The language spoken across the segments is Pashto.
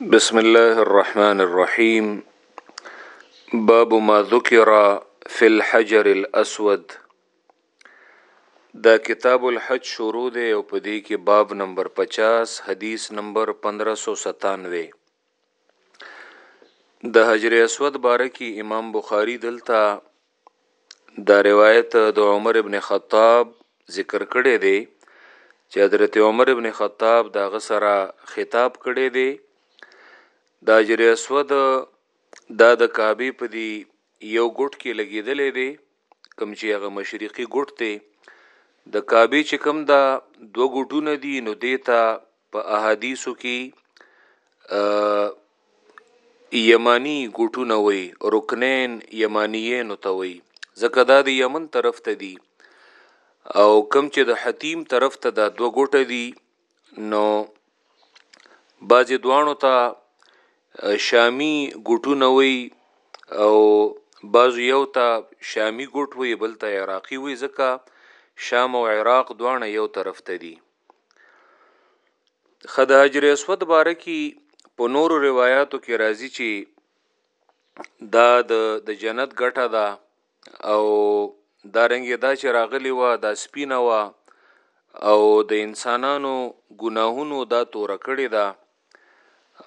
بسم الله الرحمن الرحيم باب ما ذكر في الحجر الاسود دا کتاب الحج شروع دی او په دې کې باب نمبر 50 حدیث نمبر 1597 د حجر اسود باره کې امام بخاری دلته دا روایت د عمر ابن خطاب ذکر کړی دی چې حضرت عمر ابن خطاب دا غسرہ خطاب کړی دی دا جری اسود دا د کعبه په دی یو ګټ کې لګیدلې دی کم چې هغه مشرقي ګټ دی د کعبه چې کم دا دو ګټونه دی نو دیتا په احادیثو کې یمانی ګټونه وي رکنین یمانیین ته وي ځکه دا د یمن طرف ته دي او کم چې د حتیم طرف ته دا دوه ګټه دي نو بعضې دوانو ته شامی ګټونه وي او بعضو یو ته شامی ګټ وي بل ته عراقي وي ځکه شام او عراق دوانه یو طرف ته دي خد حجر اسود باره کی په نورو روایتو کې راځي چې دا د د جنت ګټه ده او دا رنګ دا چې راغلی و دا سپینه و او د انسانانو ګناهونو دا تور کړی ده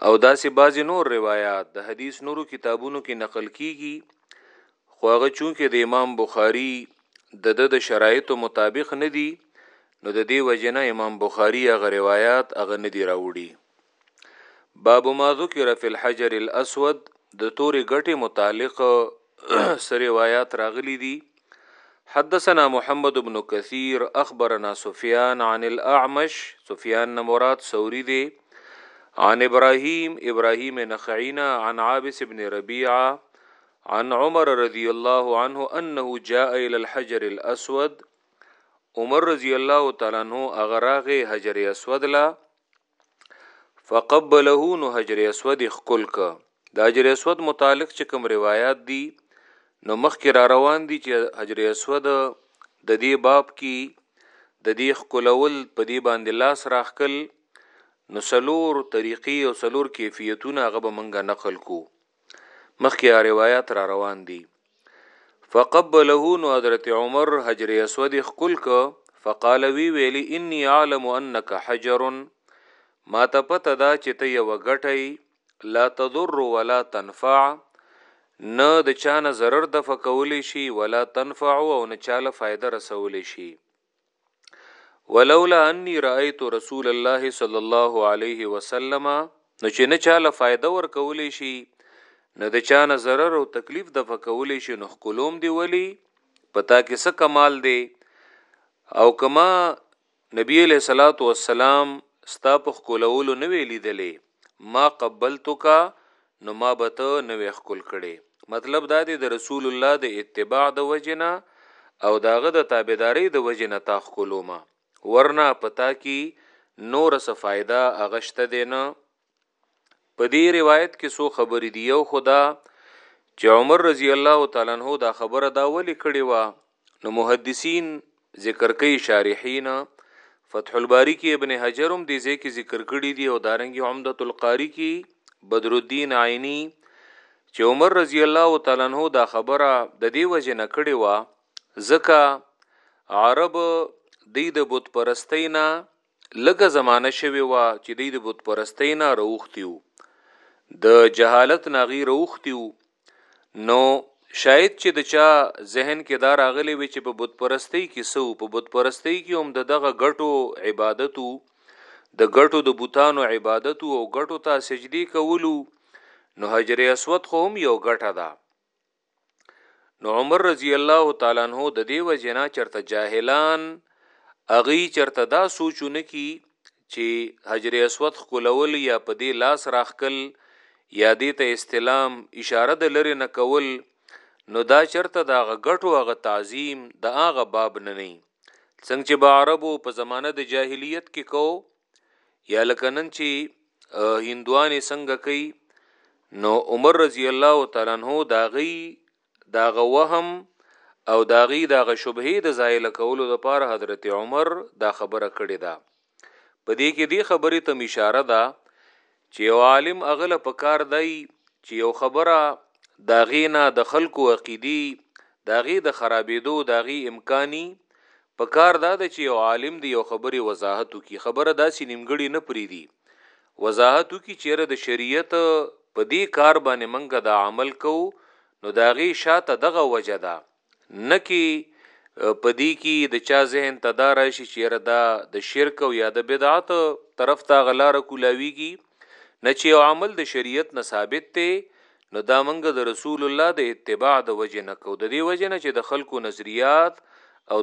او داسې بعضې نور روایات د حدیث نورو کتابونو کې نقل کیږي خو هغه چونکه د امام بخاری د د د شرایطو مطابق نه دي نو د دې وجنه امام بخاری هغه روایت هغه ندی راوړي باب ما ذکر فی الحجر الاسود د تورې ګټې متعلق سره روایت راغلی دی حدثنا محمد بن كثير اخبرنا سفيان عن الاعمش سفيان مراد سوري دی عن ابراهيم ابراهيم نخعينا عن عابس بن ربيعه عن عمر رضي الله عنه انه جاء الى الحجر الاسود عمر رضی الله تعالی عنہ اغراغه حجر اسود لا فقبله نو حجر اسود خکل ک د حجر اسود متعلق چې کوم روایت دي نو مخکې را روان دي چې حجر اسود د دې باب کې د دې خکلول په دې باندې لاس راخکل نو سلور طریقې او سلور کیفیتونه هغه به منګه نقل کو مخکې روایت را روان دي فقبله نو حضرت عمر حجر اسود خکل ک فقال وی ویلی انی عالم انک حجر ما ته پته دا چې ته یو غټی لا تضر ولا تنفع نه د چانه zarar د فکولی شي ولا تنفع او نه چاله فائدہ رسولی شي ولولا انی رایت رسول الله صلی الله علیه وسلم نو چې نه چاله فائدہ ور کولې شي نه د چا نه zarar او تکلیف د فکولې شي نو خلوم دی ولی پتا کې څه کمال دی او کما نبی علیہ الصلوۃ والسلام ستا په خلولو نه ویلې دلې ما قبلتک نو ما به ته نه وې ښکل کړې مطلب دا دی د رسول الله د اتباع د وجنه او داغه د تابعداري د وجنه تا ښکلو ما ورنه پتا کی نور څه فائدہ اغشته دی نه په دې روایت کې سو خبرې دی یو خدا چې عمر رضی الله تعالی عنہ دا خبره دا ولې کړې و نو محدثین ذکر کوي شارحین فتح الباری کې ابن حجر هم دې ځای کې ذکر کړی دی او دارنګي عمدۃ القاری کې بدر الدین عینی چې عمر رضی الله تعالی عنہ دا خبره د دې وجه نه کړې و ځکه عرب د د بت پرستینا لګه زمانہ شوی و چې د د بت پرستینا روختیو د جهالت ناغي روختیو نو شاید چې د چا ذهن کې دا راغلی وي چې په بت پرستی کې سو په بت پرستی کې هم د دغه غټو عبادتو د غټو د بوتانو عبادتو او غټو ته سجدي کولو نو حجر اسود خو هم یو غټه ده نو عمر رضی الله تعالی عنہ د دې وجنا چرته جاهلان اغي چرته دا سوچونه کی چي حجر اسود ښکلول يا په دې لاس راښکل يا دې ته استلام، اشاره د لرې نه کول، نو دا چرته د هغه ګټو هغه تعظيم د هغه باب نه ني، څنګ چي به عربو په زمانه د جاهليت کي کوو يا لکه نن چي هندوان يې څنګه کوي، نو عمر رضي الله تعالی عنه د هغوی د هغه وهم او د هغوی د هغه شبهې د زایله کولو لپاره حضرت عمر دا خبره کړې ده په دې کې دې خبرې ته اشاره ده چې یو عالم هغه له پکار دی چې یو خبره د هغې نه د خلکو عقیدي د هغې د خرابېدو د هغې امکاني پکار دا ده چې یو عالم دی یو خبرې وضاحت وکړي خبره داسې نیمګړې نه پریدي وضاحت وکړي چیرې د شریعت په دې کار باندې منګه دا عمل کوو نو د هغې شاته دغه وجه ده نه کې په دې کې د چا ذهن ته دا راشي چیرې دا د شرک او یا د بدعت طرف ته غلاره کولاویږي نه چې یو عمل د شریعت نه ثابت دی نو دا منګه د رسول الله د اتباع د وجه نه کو د دې وجه نه چې د خلکو نظریات او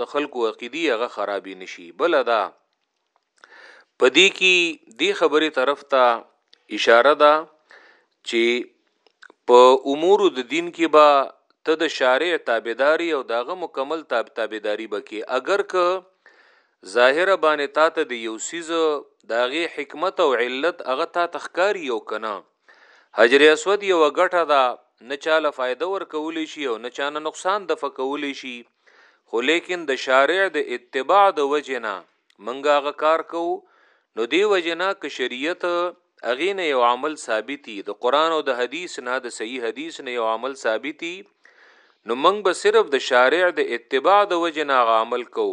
د خلکو عقیدی هغه خرابې نشي بل دا په دې کې دې خبرې طرف ته اشاره ده چې په امور د دین کې به ته د شارع تابعداري او داغه مکمل تاب تابعداري بکې اگر که ظاهر باندې تا ته د یو سیز داغه حکمت او علت هغه تا تخکاری او کنه حجر اسود یو غټه ده نه چاله فائدہ ورکولی شي او نه چانه نقصان د فکولی شي خو لیکن د شارع د اتباع د وجنا منګه غ کار کو نو دی وجنا ک شریعت اغینه یو عمل ثابتي د قران او د حدیث نه د صحیح حدیث نه یو عمل ثابتي نو منګ به صرف د شارع د اتباع د وجنا غ عمل کو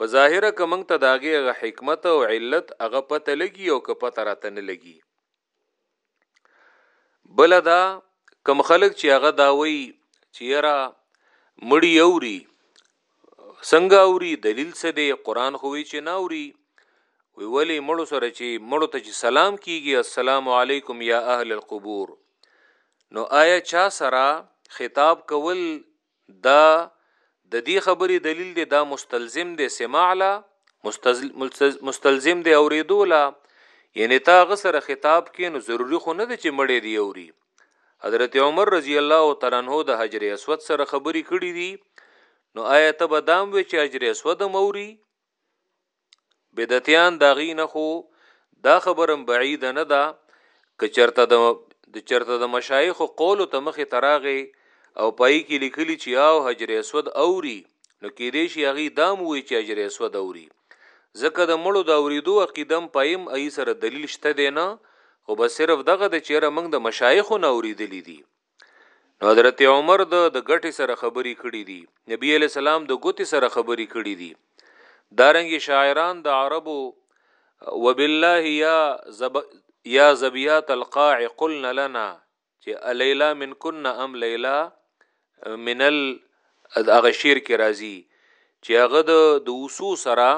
په ظاهره ک منګ ته داغه غ حکمت او علت هغه پته لګي او ک پته راته نه لګي بل دا کم خلک چې هغه دا وایي چې یرا مړی اوري څنګه اوري دلیل څه دی قران خو وی چې نه اوري وی ولی مړو سره چې مړو ته چې سلام کیږي السلام علیکم یا اهل القبور نو آیا چا سره خطاب کول دا د دې خبرې دلیل دی، دا مستلزم دی سماع له، مستلزم دی اورېدو له، یعنې ته هغه سره خطاب کې نو ضروري خو نه ده چې مړی دې اوري، حضرت عمر رضی الله تعالی عنه د حجر اسود سره خبرې کړي دي، نو آیا ته به دام وې چې حجر اسود هم اوري؟ بدعتیان دا غي نه خو دا خبرم بعید نه ده که چرته د د چرته د مشایخ قول ته مخه تراغه او پای کې لیکلي چې او حجر اسود اوري نو کې دې شي هغه دام وي چې حجر اسود اوري ځکه د مړو د اوریدو عقیدم پایم ای سره دلیل شته دی نه خو به صرف دغه د چیرې موږ د مشایخو نه اوریدلې دي نو حضرت عمر د د ګټې سره خبرې کړې دي نبی علی السلام د ګوتې سره خبرې کړې دي دارنګي شاعران د عربو وبالله یا زب یا زبیات القاع قلنا لنا چې الیلا من کن ام لیلا من ال د هغه شعر کې راځي چې هغه د د اوسو سره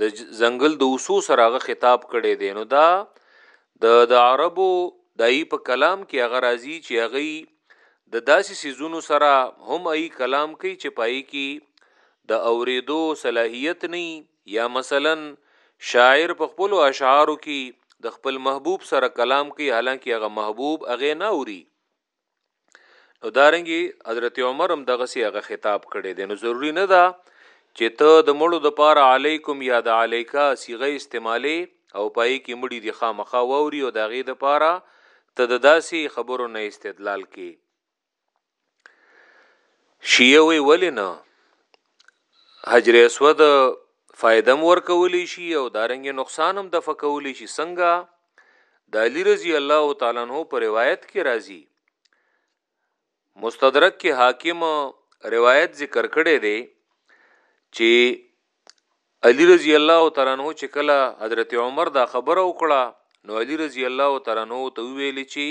د ځنګل د اوسو سره هغه خطاب کړي دي نو دا د د عربو دای په کلام کې هغه راځي چې هغه د داسې سيزونو سره هم ای کلام کوي چې پای کې د اوریدو صلاحیت نه یا مثلا شاعر په خپل اشعارو کې د خپل محبوب سره کلام کوي حالانکه هغه محبوب هغه نه اوري نو دارنګي حضرت عمر هم دغه سی هغه خطاب کړي دي نو ضروری نه ده چې ته د مړو د پاره علیکم یا د علیکا صيغه استعمالي او پای کې مړي دي خامخا ووري او دغه د پاره ته د داسي خبرو نه استدلال کې شیعه وی ولې نه حجر اسود فائدم ورکولی شي او دارنګ نقصان هم د فکولی شي څنګه د علی رضی الله تعالی عنہ په روایت کې راځي مستدرک کې حاکم روایت ذکر کړي دی چې علی رضی الله تعالی عنہ چې کله حضرت عمر دا خبره وکړه نو علی رضی الله تعالی عنہ ته ویل چې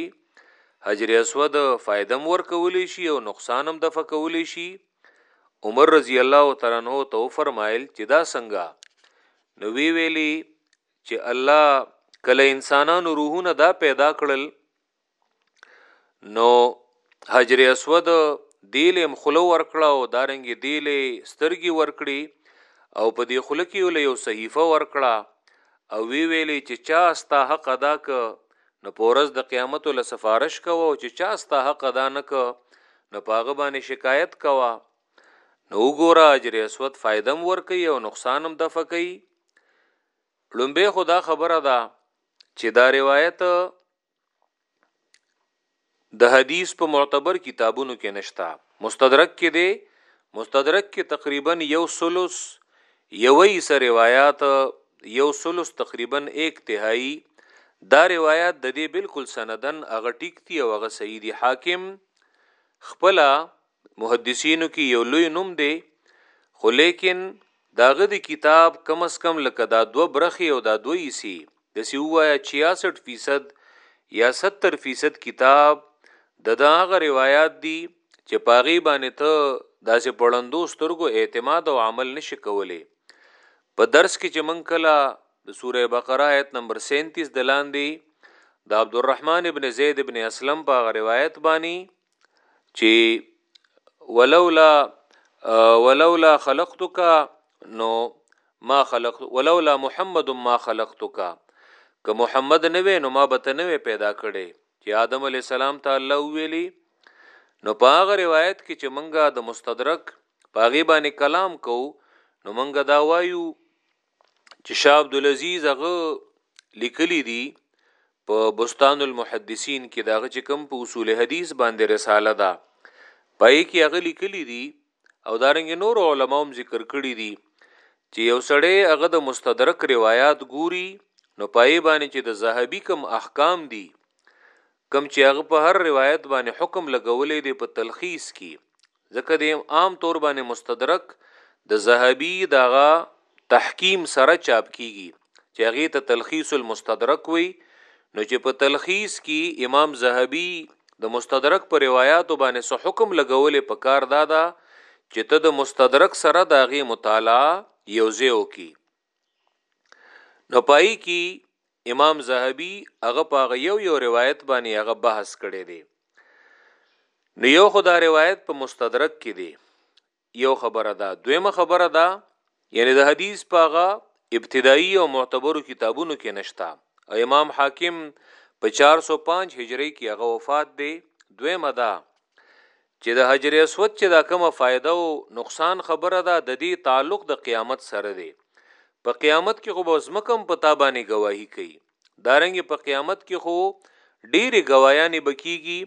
حجر اسود فائدم ور کولی شي او نقصان هم دفع کولی شي عمر رضی الله تعالی عنہ تو فرمایل چې دا څنګه نو وی ویلی چې الله کله انسانانو روحونه دا پیدا کړل نو حجر اسود دیل هم خلو ورکړه او دارنګ دیل سترګي ورکړي او په دې خله کې ول یو صحیفه ورکړه او وی ویلې چې چا ستا حق ادا ک نو پورز د قیامت له سفارش کوو چې چا ستا حق ادا نک نو پاغه باندې شکایت کوه نو وګوره اجر اسود فائده هم ورکي او نقصان هم دفع کوي لومبه خدا خبره ده چې دا روایت د حدیث په معتبر کتابونو کې نشتا مستدرک کې دی مستدرک کې تقریبا یو سلس یوې سره روایت یو سلس تقریبا 1 تهایی دا روایت د دې بالکل سندن هغه ټیک دی او هغه صحیح دی حاکم خپل محدثینو کی یو لوی نوم دی خو لیکن داغه دی کتاب کم از کم لکه دا دو برخی او دا دو ایسی دسی اوایا 66 فیصد یا 70 فیصد کتاب د دا هغه روایات دی چې پاغي باندې ته داسې پړندو سترګو اعتماد او عمل نشي کولای په درس کې چې من کله د سوره بقره آیت نمبر 37 د لاندې د عبدالرحمن ابن زید ابن اسلم په روایت باندې چې ولولا ولولا خلقتک نو ما خلقت ولولا محمد ما خلقتک که محمد نه وې نو ما به ته نه پیدا کړې چې آدم علی السلام ته الله ویلی نو په هغه روایت کې چې منګه د مستدرک پاغي باندې کلام کو نو منګه دا وایو چې شاه عبد العزيز هغه لیکلي دي په بستان المحدثین کې داغه چې کوم په اصول حدیث باندې رساله ده پای کې هغه لیکلي دي او دارنګ نور علما هم ذکر کړی دي چې یو سړی هغه د مستدرک روایت ګوري نو پای باندې چې د زهبي کم احکام دي کم چې هغه په هر روایت باندې حکم لګولې دی په تلخیص کې ځکه دی عام طور باندې مستدرک د زهبی دغه تحکیم سره چاپ کیږي چې هغه ته تلخیص المستدرک وي نو چې په تلخیص کې امام زهبی د مستدرک پر روایتو باندې څه حکم لګولې په کار دادا چې ته د مستدرک سره دغه مطالعه یوځیو کی نو پای کی امام زهبی هغه په هغه یو یو روایت باندې هغه بحث کړی دی نو یو خدا روایت په مستدرک کې دی یو خبره ده دویمه خبره ده یعنی د حدیث په هغه ابتدایي او معتبرو کتابونو کې نشتا او امام حاکم په 405 هجری کې هغه وفات دی دویمه ده چه د حجر اسود چه دا کومه فائده او نقصان خبره ده ددی تعلق د قیامت سره دی په قیامت کی خو به ځمکه هم په تا باندې ګواهی کوي دارنګه په قیامت کی خو ډیرې ګوايانې بکیږي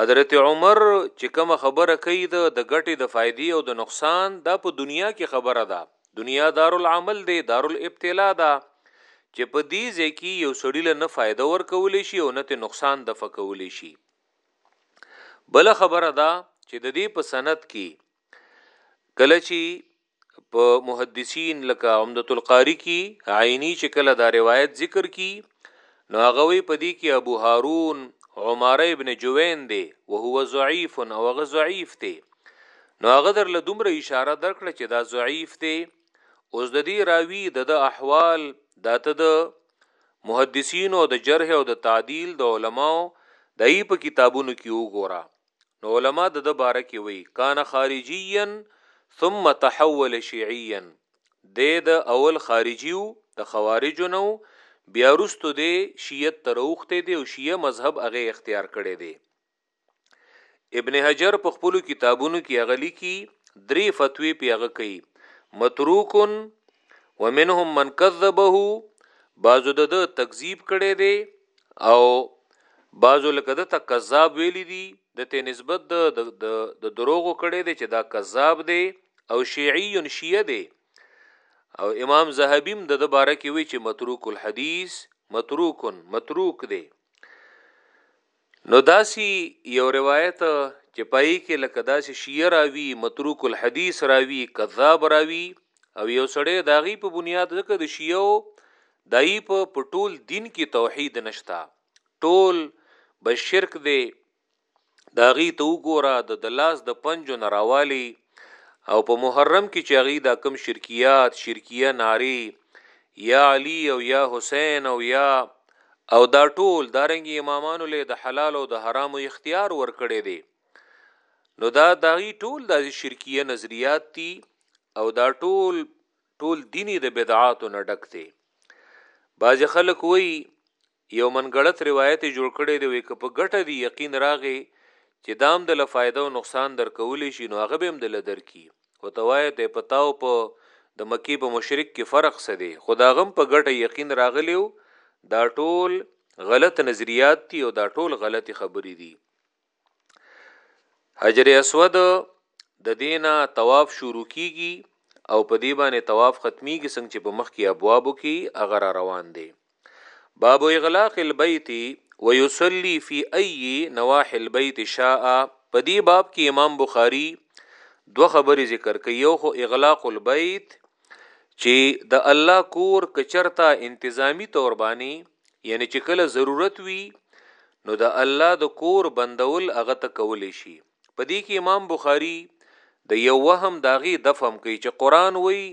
حضرت عمر چې کوم خبره کوي د د ګټې د فائدې او د نقصان دا په دنیا کې خبره ده دنیا دارالعمل دی دارالابتلا ده دا چې په دې ځکه یو سړی له نه فائدہ ورکول شي او نه ته نقصان د فکول شي بل خبره دا چې د دې په سند کې کله چې په محدثین لکه عمدۃ القاری کې عینی چې کله دا روایت ذکر کی نو هغه وی پدی کې ابو هارون عمر ابن جوین دی او هو ضعیف او هغه ضعیف دی نو هغه در له دومره اشاره درکړه چې دا ضعیف دی اوس د دې راوی د احوال داته د محدثین او د جرح او د تعدیل د علماو دای په کتابونو کې وګوره نو علما د د باره کې وی کان خارجیا ثم تحول شیعیا د د اول خارجیو د خوارجو نو بیا رستو د شیعت تروخته دی او شیعه مذهب هغه اختیار کړی دی ابن حجر په خپل کتابونو کې هغه لیکي درې فتوی په هغه کوي متروکن ومنهم من کذبه بعضو د تکذیب کړي دي او بعضو لکه د ته کذاب ویلي دي د ته نسبت د د دروغو کړي دي چې دا کذاب دي او شیعی شیعه دي او امام زهبیم د د باره کې وی چې متروک الحدیث متروکن متروک دي نو داسي يو روايت چي پاي کي لکه داسي شيعه راوي، متروک الحديث راوي، کذاب راوي او يو سړی د هغي په بنياد ځکه د شيعو داي په په ټول دين کي توحيد نشته ټول به شرک دی د هغي ته وګوره د د لاس د پنجو نه راوالي او په محرم کي چي هغي دا کم شرکيات شرکيه ناري یا علی او یا حسین او یا او دا ټول دارنګي امامانو له د حلال او د حرامو اختیار ورکړي دي نو دا دغی ټول د شرکیه نظریات دي او دا ټول ټول دیني د بدعاتو نه ډک دي بعض خلک وایي یو منګړت روایت یې جوړ کړی دی وایي که په ګټه دي یقین راغی چې دا هم دله فایده او نقصان درکولی شي نو هغه به هم دله درکړي و ته وایه ته په تا او په د مکې په مشرک کې فرق څه دی خو د هغه هم په ګټه یقین راغلی و دا ټول غلط نظریات دي او دا ټول غلطې خبرې دي. حجر اسود د دینه طواف شروع کیږي او په دی باندې طواف ختميږي څنګه چې په مخ کې ابوابو کې اگر روان دي باب اغلاق البيت ويصلي في اي نواحي البيت شاء په دی باب کې امام بخاري دو خبرې ذکر کوي یو خو اغلاق البيت چې د الله کور کچرتا انتظامی تور باندې یعنی چې کله ضرورت وي نو د الله د کور بندول هغه ته کول شي په دې کې امام بخاری د یو وهم داغي دفهم کوي چې قران وایي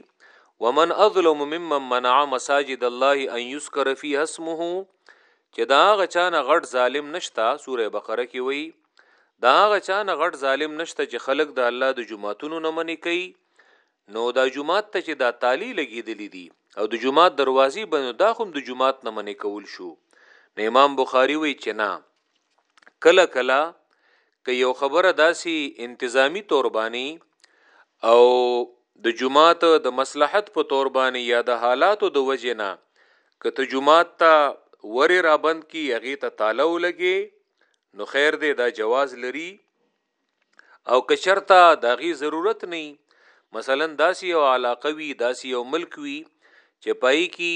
ومن اظلم ممن منع مساجد الله ان يذكر فيها اسمه چې دا هغه چانه غټ ظالم نشتا سوره بقره کې وایي دا هغه چانه غټ ظالم نشته چې خلک د الله د جمعاتونو نه منې کوي نو دا جماعت ته چې دا تالی لګیدلی دي او د جماعت دروازې بنو دا هم د جماعت نه منې کول شو نو امام بخاری وی چې نه کله کله که یو خبره داسي انتظامی تور باندې او د جماعت د مصلحت په تور باندې یا د حالاتو د وجې نه که ته جماعت ته وری را بند کی هغه ته تاله ولګي نو خیر دی دا جواز لري او کچرتا داغي ضرورت نه مثلا داسې یو علاقه وي داسې یو ملک وي چې پای کې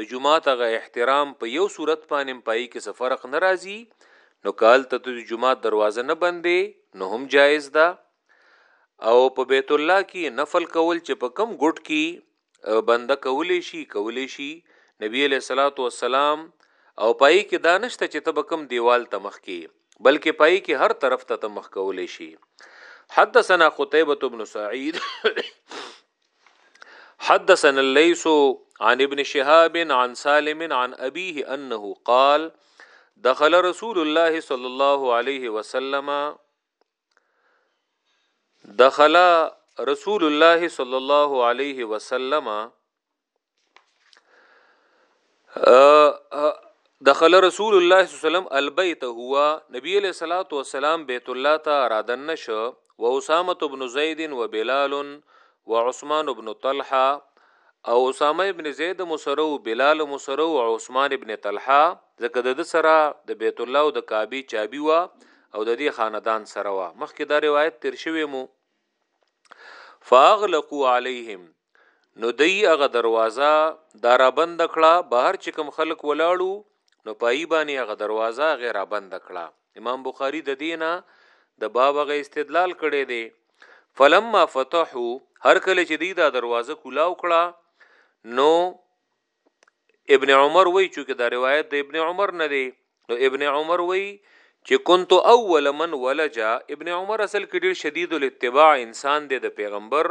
د جمعات غ احترام په یو صورت باندې پای کې څه فرق ناراضي نو کال ته د جمعات دروازه نه بندې نو هم جایز ده او په بیت الله کې نفل کول چې په کم ګټ کې بنده کولی شي کولی شي نبی علیہ الصلوۃ والسلام او پای کې دانشته چې تب کم دیوال ته مخ کې بلکې پای کې هر طرف ته مخ کولی شي حدثنا قتيبة بن سعيد حدثنا الليث عن ابن شهاب عن سالم عن أبيه أنه قال دخل رسول الله صلى الله عليه وسلم دخل رسول الله صلی الله علیه وسلم دخل رسول الله صلی الله علیه وسلم البيت هو نبی علیہ الصلوۃ والسلام بیت الله ته رادن نشو و اسامه ابن زید و بلال وعثمان بن طلحه او اسامه ابن زید مو سره او بلال مو سره او عثمان ابن طلحه ځکه د ده سره د بیت الله او د کعبې چابي وه او د دې خاندان سره وه مخکې دا روایت تیر شوی مو فاغلقوا علیهم نو دی هغه دروازه دارا بند کړه بهر چې کوم خلک ولاړو نو پای باندې هغه دروازه غیر بند کړه امام بخاری د دینه د باب غ استدلال کړي دي فلما فتحو هر کله چې دی دا دروازه کولاو کړه نو ابن عمر وای چې دا روایت د ابن عمر نه دی نو ابن عمر وای چې كنت اول من ولجا ابن عمر اصل کې ډیر شدید الاتباع انسان دی د پیغمبر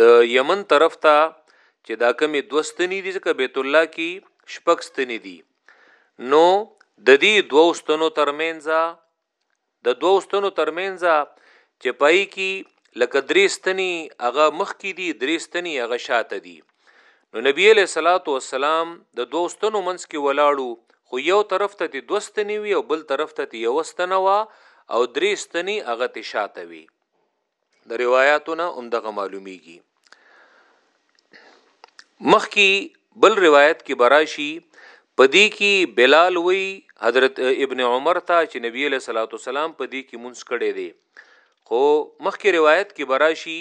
د یمن طرف ته چې دا کمی دوه ستنی دي ځکه بیت الله کی شپږ ستنی دي نو د دې دوه ستنو ترمنځ د دوه ستنو ترمنځ چې پای کی لکه درې ستنی هغه مخ کی دي درې ستنی هغه شاته دي نو نبی علیہ الصلات والسلام د دوه ستنو منځ کې ولاړو خو یو طرف ته تی دوه ستنی وي او بل طرف ته تی یو ستنه وا او درې ستنی هغه تی شاته وي د روایتو نه هم دغه معلومیږي مخکي بل روایت کې براشي پدې کې بلال وی حضرت ابن عمر ته چې نبی له صلوات والسلام پدې کې مونږ کړي دي خو مخکې روایت کې براشي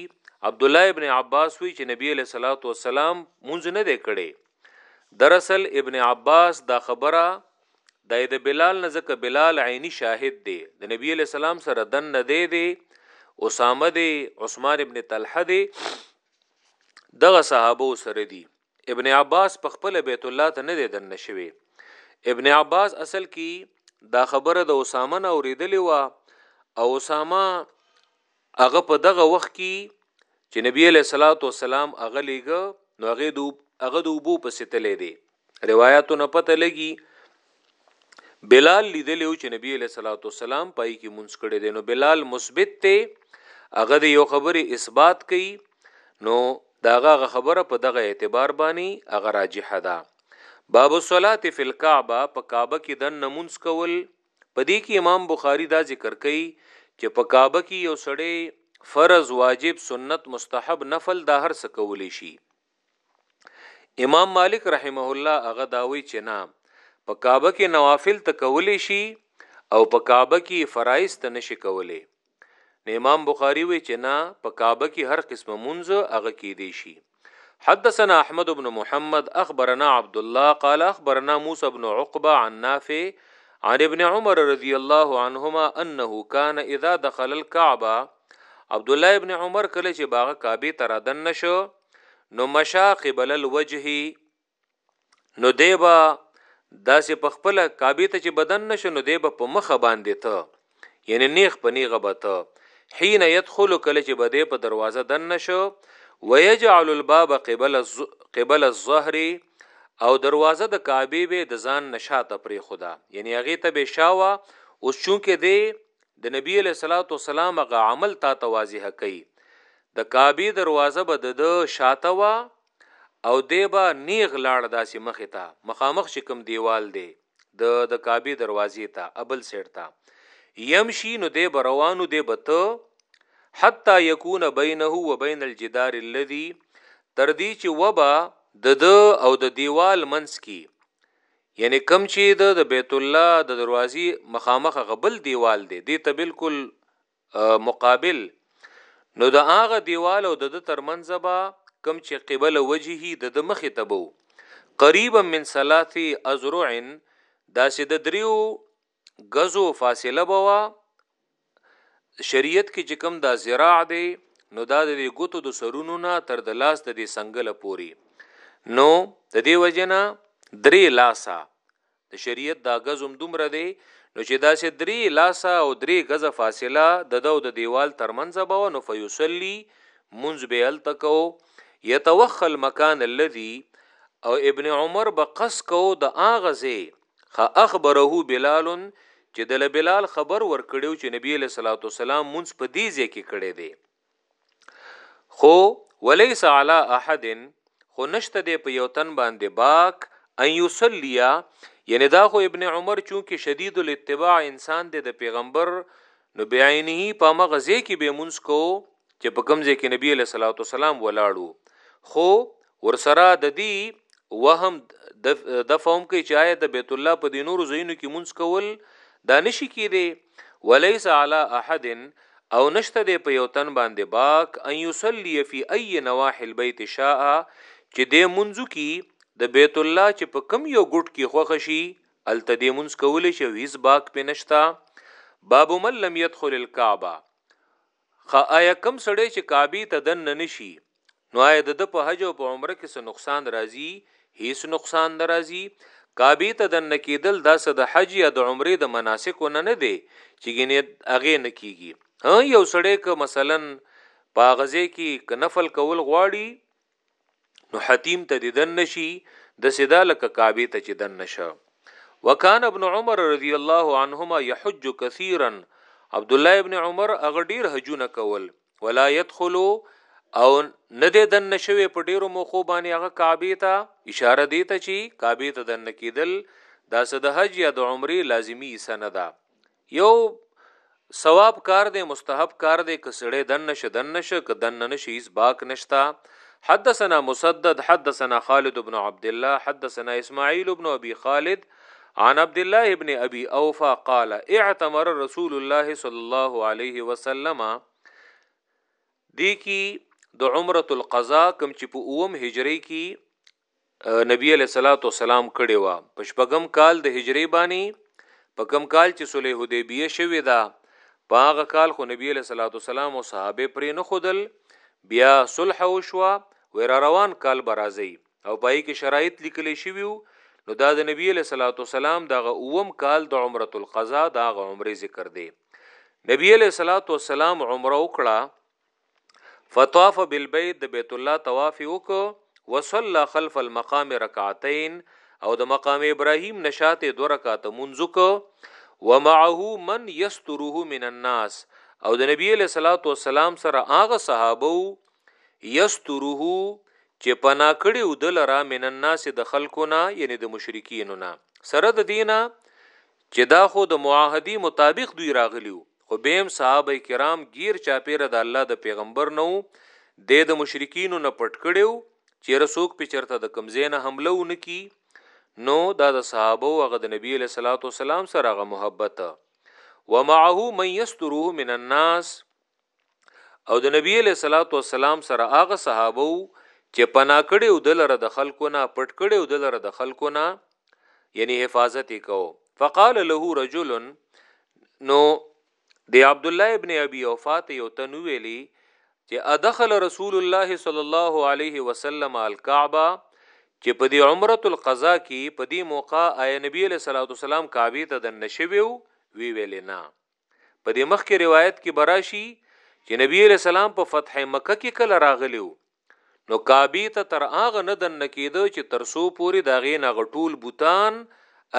عبد الله ابن عباس وی چې نبی له صلوات والسلام مونږ نه دی کړي دراصل ابن عباس دا خبره د د بلال نه ځکه بلال عینی شاهد دی د نبی علی سلام سره دن نه دی دی اسامه دی عثمان ابن طلحه دی دغه صحابه سره دی ابن عباس په خپل بیت الله ته نه دی دن نشوي ابن عباس اصل کې دا خبره د اسامه نه اوریدلې و او اسامه هغه په دغه وخت کي چي نبي عليه الصلاة والسلام هغه ليږه نو هغه د هغه د اوبو پسې تللی دی رواياتو نه پته لګي بلال لیدلی او چې نبی علیہ الصلوۃ والسلام پای کې مونږ کړي دي نو بلال مثبت ته هغه د یو خبره اثبات کوي نو داغه خبره په دغه اعتبار باندې هغه راجحه ده باب الصلاه فی الكعبه په کعبه کې د نمونز کول په دې کې امام بخاري دا ذکر کوي چې په کعبه کې یو سړی فرض، واجب، سنت، مستحب، نفل دا هر څه کولی شي. امام مالک رحمه الله هغه دا وایي چې نه په کعبه کې نوافل ته کولی شي او په کعبه کې فرایض ته نشي کولی. نو امام بخاری وی چې نه په کعبه کې هر قسم منځ هغه کې دی شي حدثنا احمد بن محمد اخبرنا عبد الله قال اخبرنا موسى بن عقبه عن نافع عن ابن عمر رضی الله عنهما انه كان اذا دخل الكعبه عبد الله ابن عمر کله چې باغ کعبه ترادن نشو نو مشا قبل الوجه نو دی به داسې په خپل کعبه ته چې بدن نشو نو دی به په مخه باندې ته یعنی نیخ په نیغه به ته حين يدخل کله چې بده په دروازه دن نشو ويجعل الباب قبل الز... قبل الظهر او دروازه د کعبه به د ځان نشاته پرې خدا یعنی هغه ته به شاوه اوس چونکه دی د نبی له صلوات و سلام غ عمل تا ته واضح کړي د کعبه دروازه به د شاته وا او دی به نیغ لاړ داسې مخې ته مخامخ چې کوم دیوال دی د د کعبې دروازې ته ابل سیډ ته یمشي نو دی به روانو دی به ته حتی یکون بینه و بین الجدار الذي تر دې چې وبا د د او د دیوال منس کی یعنی کم چې د د بیت الله د دروازې مخامخ غبل دیوال دی دی ته بالکل مقابل، نو د هغه دېوال او د ده تر منځه به، کوم چې قبل وجهه د ده مخې ته به وو، قریبا من ثلاث اذرع، داسې د درېیو ګزو فاصله به وه، شریعت کې چې کوم دا ذراع دی، نو دا د دې ګوتو د سرونو نه تر د لاس د دې څنګله پورې، نو د دې وجې نه درې لاسه د شریعت دا غز هم دومره دی نو چې داسې درې لاسه او درې غزه فاصله د دو د دیوال ترمنځ به و نو فیصلی منځ به الته کو یتوخ المکان الذي او ابن عمر به قص کو د اغزه خ اخبره بلال چې د بلال خبر ورکړیو چې نبی له صلوات والسلام منځ په دې ځای کې کړی دی خو وليس علی احد خو نشته دی په یو تن باندې باک ان یصلیا یعنی دا خو ابن عمر چونکی شدید الاتباع انسان دی د پیغمبر نو بعینه په مغزه کې به مونږ کو چې په کمزه کې نبی له صلوات والسلام ولاړو خو ورسره د دې وهم د فهم کې چې آیا د بیت الله په دې نورو ځایونو کې مونږ کول دا نشي کېدی وليس على احد او نشته دی په یو تن باندې باک ان یصلی فی ای نواحی البیت شاء چې د منځو کې د بیت الله چې په کم یو ګټ کې خوښ شي الته د منځ کولې شي هیڅ باک په نشتا باب من لم يدخل الكعبه خو آیا کوم سړی چې کعبې ته دننه نه شي نو آیا د ده په حج او په عمره کې څه نقصان راځي؟ هیڅ نقصان نه راځي. کعبې ته دننه کېدل دا څه د حج یا د عمرې د مناسکو نه نه دی چې ګنې هغې نه کېږي. هه یو سړی که مثلا په هغه ځای کې که نفل کول غواړي نو حتیم ته دیدن نشي د سدا لکه کعبه ته چې دن نشه وکان ابن عمر رضی الله عنهما يحج كثيرا عبد الله ابن عمر هغه ډیر حجونه کول ولا يدخلو او نه د دن نشوي په ډیرو موخو باندې هغه کعبه ته اشاره دی ته چې کعبه ته دن کیدل دا صد حج یا د عمره لازمی سنه ده یو ثواب کار دی مستحب کار دی که سړی دنه شه دنه شه که دنه نشي هیڅ باک نشتا حدثنا مسدد حدثنا خالد بن عبد الله حدثنا اسماعيل بن ابي خالد عن عبد الله بن ابي اوفا قال اعتمر رسول الله صلى الله عليه وسلم دی کی د عمره القضاء کم چې په اوم هجری کی نبی علیه الصلاة والسلام کړې وه په شپږم کال د هجرې باندې په کم کال چې صلح حدیبیه شوې ده په هغه کال خو نبی علیه الصلاة والسلام او صحابه پرې نه خودل بیا صلح وشوه ور روان کال برازي او پای کې شرایط لیکل شوی نو دا د نبی علیه الصلاة والسلام دغه اوم کال د عمره القضا دغه عمره ذکر دی نبی علیه الصلاة والسلام عمره وکړه فطاف بالبيت د بیت الله طواف وکړو وصلى خلف المقام رکعتين او د مقام ابراهيم نشاته دو رکعات منځو کو ومعه من يستره من الناس او د نبی له صلوات و سلام سره هغه صحابه يستره چې پنا کړي او دلرا من الناس د خلقنا یعنی د مشرکینو نه سره د دینه چې دا خو د معاهدی مطابق دوی راغلیو خو بیا هم صحابه کرام ګیر چاپیره د الله د پیغمبر نه وو د د مشرکینو نه پټ کړو چې رسوک په چرته د کمزې نه حمله ونکي نو دا د صحابه او غد نبی له صلوات و سلام سره غ محبت ومعه من یستره من الناس او د نبی له صلوات و سلام سره هغه صحابه وو چې پنا کړي او دلره د خلکو نه پټ کړي او دلره د خلکو نه یعنی حفاظت کو فقال له رجل نو د عبد الله ابن ابي اوفات یو تنویلی چې ادخل رسول الله صلی الله علیه وسلم الکعبه چې په دې عمره القضا کې په دې موقع آی نبی له صلوات والسلام کعبه ته د نشویو وی ویل نه په دې مخکې روایت کې براشي چې نبی علیہ السلام په فتح مکه کې کله راغلی وو نو کعبه ته تر هغه نه دن کېده چې تر سو پورې دا غې نه غټول بوتان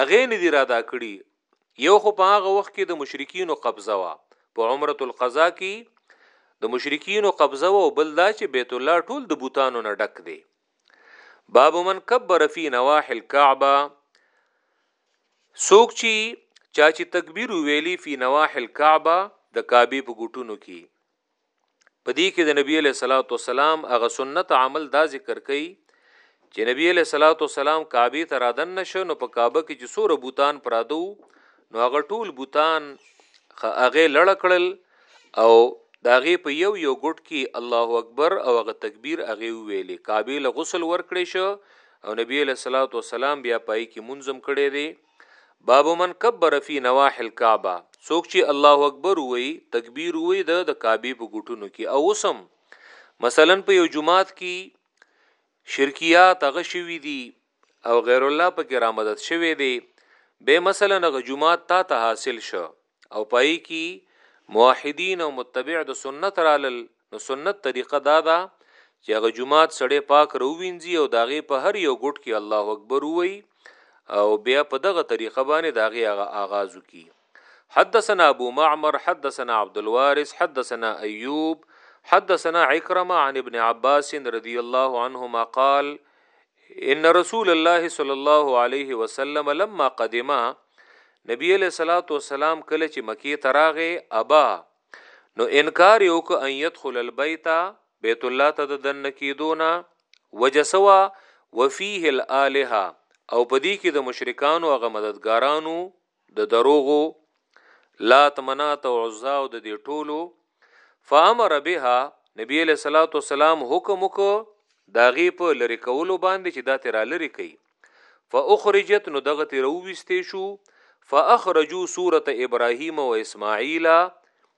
هغه نه دی را دا کړی یو خو په هغه وخت کې د مشرکینو قبضه وا په عمره القضا کې د مشرکینو قبضه او بل دا چې بیت الله ټول د بوتانو نه ډک دی باب من کبر فی نواحی الكعبه سوک چی چا چې تکبیر ویلی فی نواحی الكعبه د کعبه په ګټونو کې په دې کې د نبی له صلوات والسلام هغه سنت عمل دا ذکر کړي چې نبی له صلوات والسلام کعبه ته رادن نشو نو په کعبه کې چې سور بوتان پرادو نو هغه ټول بوتان هغه لړ کړل او د هغې په یو یو ګوټ کې الله اکبر او هغه تکبیر هغه ویلې کعبه له غسل ورکړې شو او نبی علیہ الصلوۃ والسلام بیا پای کې منظم کړي دي باب من کبر فی نواح الکعبه څوک چې الله اکبر وای تکبیر وای د د کعبه په ګټونو کې او وسم مثلا په یو جمعات کې شرکیات هغه شوی دي او غیر الله په کې را مدد شوی دی به مثلا غ جمعات تا ته حاصل شو او په هغه کی موحدین او متبع د سنت رالل نو سنت طریقه دا ده چې هغه جمعات سړی پاک رووینځي او داغه په هر یو ګټ کې الله اکبر وای او بیا په دغه طریقه باندې داغه هغه آغاز کی حدثنا ابو معمر حدثنا عبد الوارث حدثنا ايوب حدثنا عكرمه عن ابن عباس رضي الله عنهما قال ان رسول الله صلی الله علیه وسلم لما قدما نبی علیہ الصلوۃ والسلام کله چې مکی ته راغی ابا نو انکار یو ک ان يدخل البيت بیت الله ته د دن کیدونه وجسوا وفيه الالهه او پدی کې د مشرکانو هغه مددګارانو د دروغو لات منات او عزا او د دې ټولو فامر بها نبی علیہ الصلوۃ والسلام حکم وکړ داغي په لری کولو باندې چې دا تر لری کوي فاخرجت نو دغه تر وستې شو فاخرجوا سوره ابراهیم او اسماعیل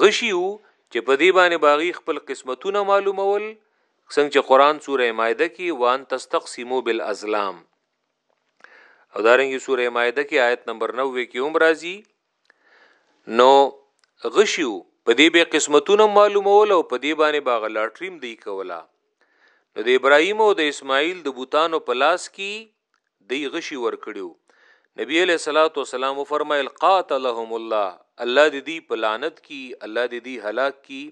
غشي وو چې په دې باندې به هغوی خپل قسمتونه معلومول څنګه چې قرآن سوره مائده کې وان تستقسمو بالازلام او دارنګي سوره مائده کې آیت نمبر 90 کې هم راځي نو غشیو په دې به قسمتونه معلومول او په دې باندې باغ لاټریم دی کولا نو د ابراهیم او د اسماعیل د بوتانو په لاس کې دی غشي ورکړیو نبی علیہ الصلوۃ والسلام فرمایل قاتلهم الله الله دې دی په لعنت کی الله دې دی هلاک کی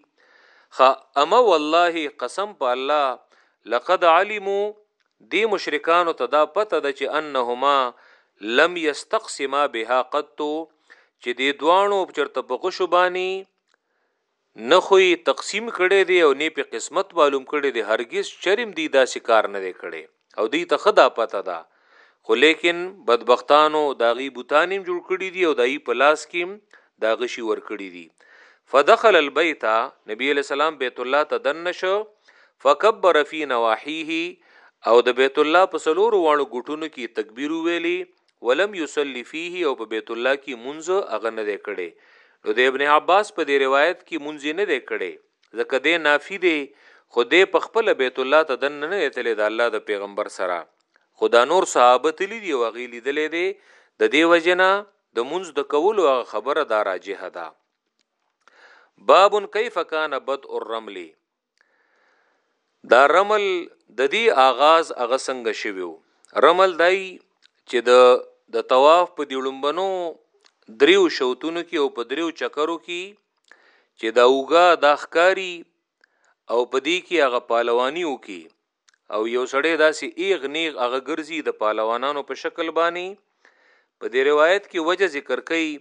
خ اما والله قسم په الله لقد علمو دی مشرکانو ته دا پته ده چې انهما لم یستقسما بها قط چې دی دوانو چرته په غشبانی نه خو یې تقسیم کړی دی او نې پې قسمت معلوم کړی دی هرګز چرم دی داسې کار نه دی کړی او دوی ته ښه دا پته ده خو لیکن بدبختانو د هغوی بتان هم جوړ کړي دي او د هغوی په لاس کې هم دا غشي ورکړي دي فدخل البیت نبی علیه السلام بیت الله ته دننه شو فکبر فی نواحیه او د بیت الله په څلورو واړو ګټونو کې تکبیر ویلي ولم يصلي فيه او په بيت الله کي مونځ هغه نه دی کړی نو د ابن عباس په دې روايت کي مونځ يې نه دی کړی ځکه دی نافي دی خو دی په خپله بيت الله ته دننه نه دی تللی د الله د پيغمبر سره خو دا نور صحابه تللي دي او هغوی ليدلی دی ددې وجې نه د مونځ د کولو هغه خبره دا راجحه ده باب کیف کان بدء الرمل دا رمل د دې آغاز هغه څنګه شوی وو رمل دای چې د د طواف په دی لومبنو دریو شوتونو کې او په دریو چکرو کې چې دا اوګه دا ښکاری او په دې کې هغه پهلوانیو کې او یو سړی داسې ایغ نیغ هغه ګرځي د پهلوانانو په شکل باندې په دې روایت کې وجه ذکر کړي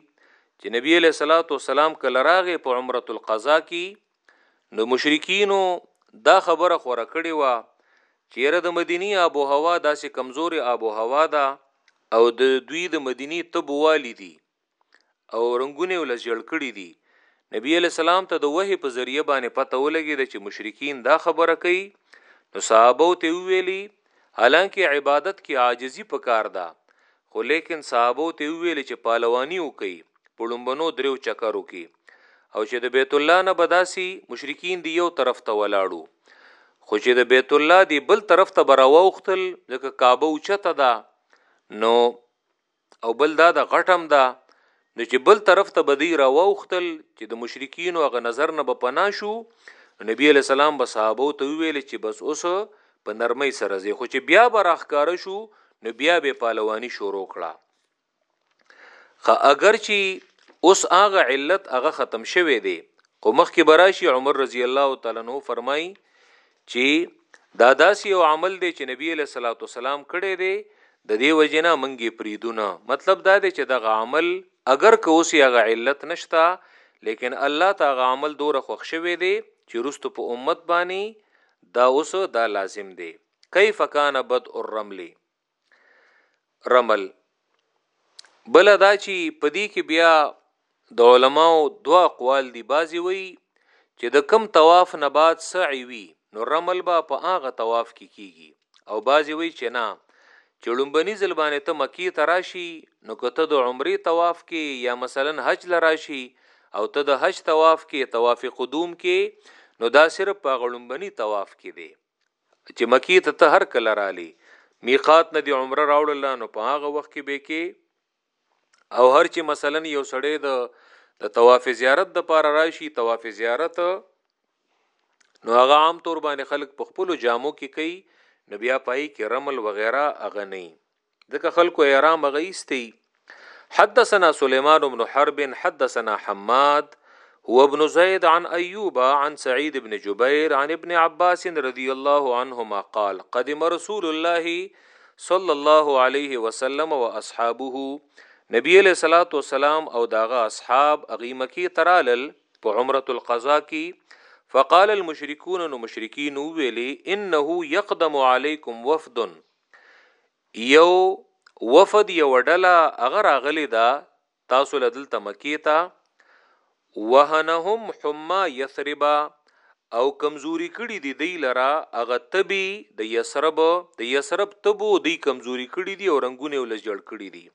چې نبی علیہ الصلوۃ والسلام کله راغې په عمره القضا کې نو مشرکینو دا خبره خور کړې و چیرې د مدینی آب او هوا داسې کمزوري آب او هوا ده او د دوی د مدینی تبوالي دي او رنگونه یې له زیړ کړي دي. نبي علیه السلام ته د وحي په ذریعه باندې پته ولګېده چې مشرکین دا خبره کوي، نو صحابو ته یې وویلي، حالانکه عبادت کې عاجزي په کار ده، خو لیکن صحابو ته یې وویلي چې پهلواني وکړئ په ړومبنو درېو چکرو کې او چې د بیت الله نه به داسې مشرکین دې یو طرف ته ولاړو خو چې د بیت الله دې بل طرف ته به راواوښتل ځکه کعبه اوچته ده نو او بل دا د غټم دا نو چې بل طرف ته بدی را وختل چې د مشرکین او غ نظر نه به پنا شو نبی علی السلام به صحابه ته ویل چې بس اوس په نرمۍ سره زی خو چې بیا به راخکار شو نو بیا به پهلوانی شروع کړه خو اگر چې اوس هغه علت هغه ختم شوه دی خو مخکې براشي عمر رضی الله تعالی نو فرمای چی دا داسی یو عمل دی چی نبی علیه الصلوة والسلام کړی دی د دی وجی نه مونږ یی پریدو نه مطلب دا دی چی دغه عمل اګر که اوس یی هغه علت نشته لیکن الله ته هغه عمل دوره خوښ شوی دی چی رستو په امت بانی دا اوس دا لازم دی کیف کان بدء الرمل رمل بل دا چې پدې کې بیا د علماو دوا اقوال دی بازی وی چې د کم طواف نه بعد سعی وی نو رمل با په هغه طواف کې کی کیږي او بازی وی چې نه چې لومبني ځل باندې ته مکی ته راشي نو کته د عمره طواف کې یا مثلا حج لراشي او ته د حج طواف کې طواف قدوم کې نو دا صرف په غړومبني طواف کې دی چې مکې ته ته هر کله رالې، ميقات نه دې عمره راوړله نو په هغه وخت کې به کې او هر چې مثلا یو سړی د د طواف زیارت د پاره راشي طواف زیارت نو هغه عام طور باندې خلک په خپل جامو کې کوي نو بیا پای کې رمل وغیرہ اغه نه ځکه خلکو احرام هغه ایستی حدثنا سليمان بن حرب حدثنا حماد هو ابن زيد عن ايوب عن سعيد بن جبير عن ابن عباس رضي الله عنهما قال قدم رسول الله صلى الله عليه وسلم واصحابه نبی علیہ الصلات والسلام او داغه اصحاب اغیمه کی ترالل په عمره القضاء کی فقال المشركون نو مشرکین ویلی انه یقدم علیکم وفد یو وفد یو ډله هغه راغلی دا تاسو له دلته مکی ته وهنهم حما یثربا او کمزوري کړي دي دی لرا هغه تبي د یثرب د یثرب تبو دی کمزوري کړي دي او رنگونه ول جوړ کړي دي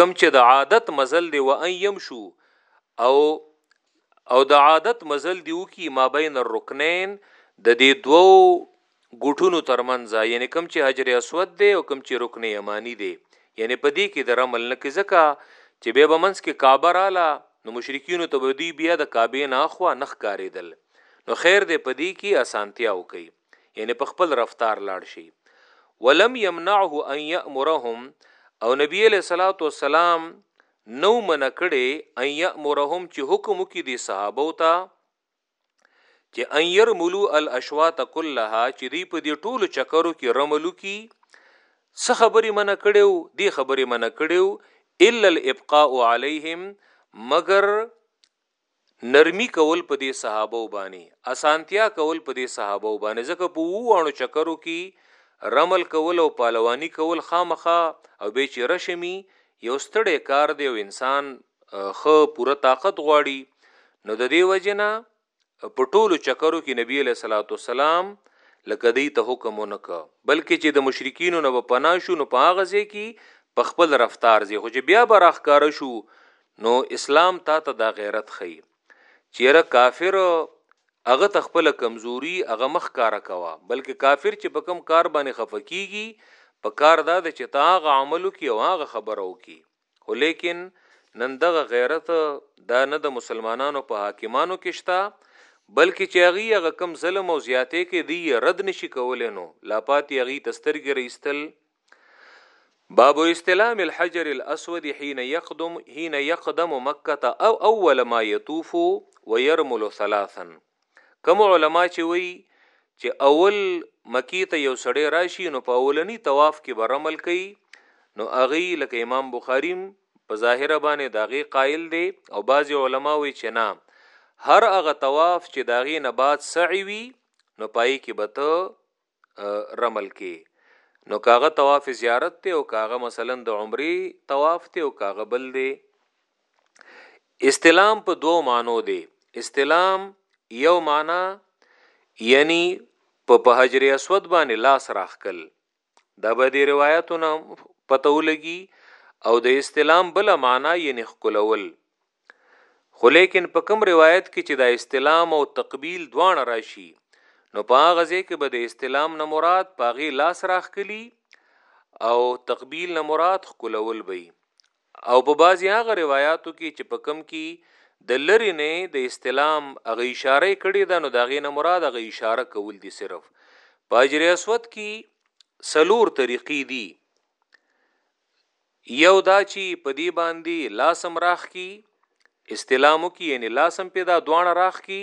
کم چې د عادت مزل دی و ان يمشو او او د عادت مزل دی وکي ما بین الرکنین د دې دوو ګټونو ترمنځ یعنی کم چې حجر اسود دی او کم چې رکن یمانی دی یعنی په دې کې د رمل نه کې زکه چې به بمنس کې کعبه رااله نو مشرکین ته به دی بیا د کعبه نه اخوا نخ کاریدل نو خیر دې په دې کې اسانتیا وکړي یعنی په خپل رفتار لاړ شي ولم يمنعه ان يأمرهم او نبی علیہ الصلوۃ والسلام نو من کړي ان يأمرهم چې حکم وکړي دي صحابه او ته چې ان يرملو الاشواط كلها چې دی په دې ټولو چکرو کې رملو کی څه خبرې من کړیو دی خبرې من کړیو الا الابقاء عليهم مگر نرمی کول په دی صحابو بانی اسانتیا کول په دی صحابو بانی ځکه په وو واڼو چکرو کی رمل کول او پالوانی کول خامخا او بیا چی رشمی یو ستړی کار دی او انسان ښه پوره طاقت غواړی نو ددی وجی نه په ټولو چکرو کی نبی علیه الصلاة والسلام لکه دی ته حکم ونه که بلکه چی د مشرکینو نه به پناه شو نو په هغه ځای کی په خپل رفتار ځی خو چی بیا به راښکاره شو نو اسلام تا ته دا غیرت ښیی چی یاره کافر هغه ته خپله کمزوری هغه مه ښکاره کوه بلکه کافر چی په کوم کار باندی خفه کیږی په کار دا ده چی ته هغه عمل وکی او هغه خبره وکی خو لیکن نن دغه غیرت دا نه د مسلمانانو په حاکمانو کی شته بلکه چی هغوی هغه کوم ظلم او زیاتی کی دی یی رد نشی کولی نو لا پاتی هغوی ته سترګی را ایستل باب استلام الحجر الاسود حين يقدم حين يقدم مکه او اول ما يطوف ويرمل ثلاثا کوم علما چې وی چې اول مکی ته یو سړی راشي نو په اولنی طواف کې برمل کوي نو اغي لکه امام بخاری په ظاهر باندې داغي قائل دی او بعضی علما وی چې نه هر هغه طواف چې داغي نه بعد سعی وي نو پای کې به ته رمل کې نو کاغه طواف زیارت ته او کاغه مثلا د عمره طواف ته او کاغه بل دی استلام په دوو مانو دی استلام یو معنا یعنی په په حجر اسود باندې لاس راخکل دا به دی روایتونه پته ولګي او د استلام بل معنا یعنی خکلول خو ليکن په کوم روايت کې چې دا استلام او تقبيل دواړه راشي نو په هغه ځای کې به د استلام نه مراد په هغې لاس راخکلي او تقبيل نه مراد خکلول به او په بعضي هغه روایاتو کې چې په کم کې د لری نه د استلام هغه اشاره کړې ده نو دا غي نه مراد هغه اشاره کول دي صرف په اجر اسود کې سلور طریقې دي یو دا چی په دی باندی لاس هم راخ کی استلام وکی یعنی لاس هم پی دا دواړه راخ کی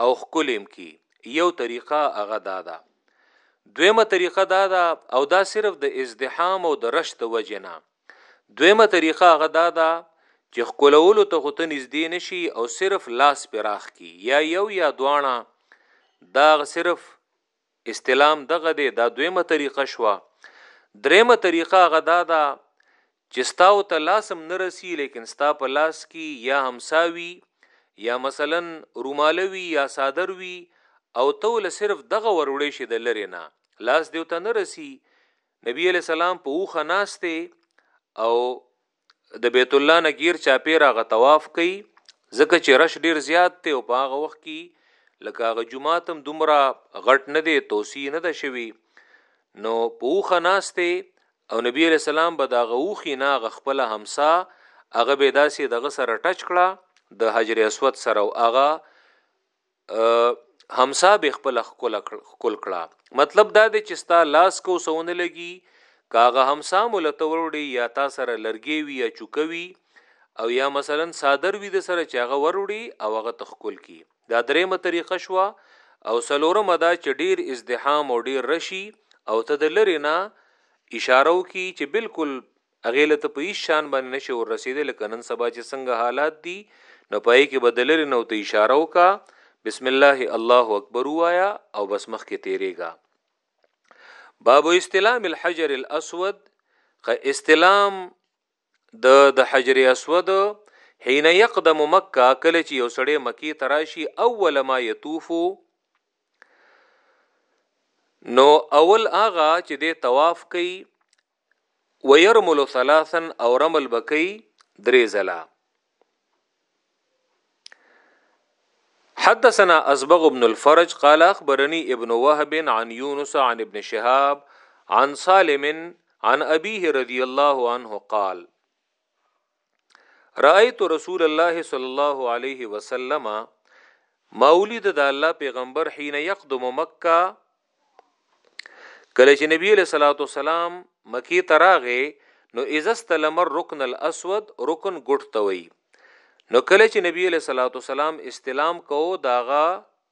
او ښکل هم کی یو طریقه هغه دا ده دویمه طریقه دا ده او دا صرف د ازدحام او د رش د وجه نه دویمه طریقه هغه دا ده چې ښکلولو ته خو ته نږدې نشي او صرف لاس پراخ کی یا یو یا دواړه دا صرف استلام دغه دی دا دویمه طریقه شوه دریمه طریقه هغه دا ده چې ستا او ته لاس هم نه رسی لیکن ستا په لاس کې یا همساوي یا مثلا رومالوي یا صادر وي او ته ول صرف دغه وروړې شي د لری نه لاس دیو ته نه رسی نبی علی سلام په اوخه ناشته او د بیت الله نه غیر چاپیر هغه طواف کوي ځکه چې رش ډیر زیات دی او په هغه وخت کې لکه هغه جمعه تم دومره غټ نه دی توسیع نه ده شوی نو په اوخه ناشته او نبی علیہ السلام به دا غوخي نه غ خپل همسا هغه به داسې دغه سره ټچ کړه د حجر اسود سره او هغه همسا به خپل خکل خکل کړه مطلب دا دی چې ستا لاس کو سونه لګي کاغه همسا مولته وروړي یا تا سره لرګي وي یا چوکوي او یا مثلا صادر وي د سره چاغه وروړي او هغه تخکل کی دا درېمه طریقه شو او سلورم دا چې ډیر ازدحام او ډیر رشي او ته د لری نه اشاره وکي چې بالکل هغې له ته په هیڅ شان باندې نه شې ورسېدی لکه نن سبا چې څنګه حالات دي نو پای کې به د لرې نه ورته اشاره وکا بسم الله الله اکبر وایا او بس مخ کې تیرېږه باب استلام الحجر الاسود که استلام د د حجر اسود حين يقدم مکه کله چې یو سړی مکی تراشي اول ما يطوفو نو اول هغه چې د طواف کوي ويرمل ثلاثا او رمل بکی درې زلا حدثنا أزبغ بن الفرج قال أخبرني ابن وهب عن يونس عن ابن شهاب عن سالم عن أبيه رضي الله عنه قال رأيت رسول الله صلى الله عليه وسلم ما ولید د الله پیغمبر حين يقدم مکه کله چې نبی له صلوات والسلام مکی تراغه نو اذا استلم الركن الاسود رکن ګټتوي نو کله چې نبی له صلوات والسلام استلام کو داغه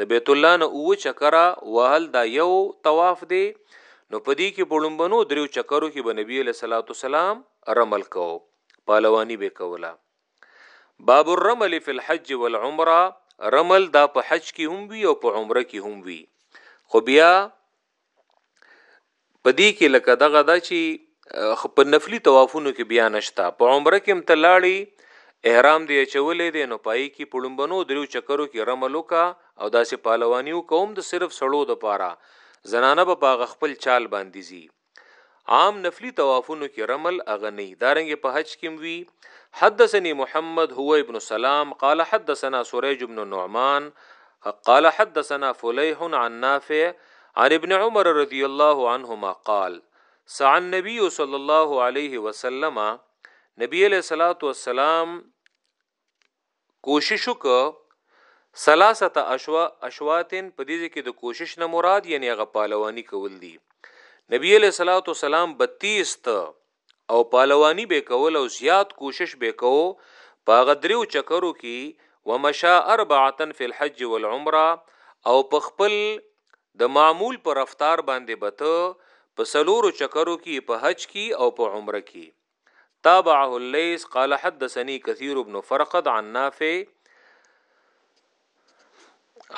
د بیت الله نه اوه چکره وهل دا یو طواف دی نو پدې کې په لومبنو دریو چکرو کې به نبی له صلوات والسلام رمل کو پهلوانی به کولا باب الرمل فی الحج والعمره رمل دا په حج کې هم وی او په عمره کې هم وی خو بیا په دې کې لکه دغه دا چې په نفلی طوافونو کې بیا نشتا په عمره کې هم تلاړی احرام دی چولې دی نو پای کې پړمبنو دریو چکرو کې رملو کا او داسې پهلوانیو کوم د صرف سړو د پاره زنانه به پاغه خپل چال باندې زی عام نفلی طوافونو کې رمل اغه نه دارنګ په حج کې وی حدثني محمد هو ابن سلام قال حدثنا سريج بن نعمان قال حدثنا فليح عن نافع عن ابن عمر رضی الله عنهما قال سع النبي صلى الله عليه وسلم نبی علیہ الصلوۃ والسلام کوشش وکړه ثلاثه اشوا اشواتن په دې کې د کوشش نه مراد یعنی هغه پهلوانی کول دي نبی علیہ الصلوۃ والسلام 32 ته او پهلوانی به کول او زیات کوشش به کو پاغه دریو چکرو کې ومشا اربعتن فی الحج والعمره او په خپل د معمول پر رفتار باندې بته په سلورو چکرو کې په حج کې او په عمره کې کې تابعه الليث قال حدثني كثير بن فرقد عن نافع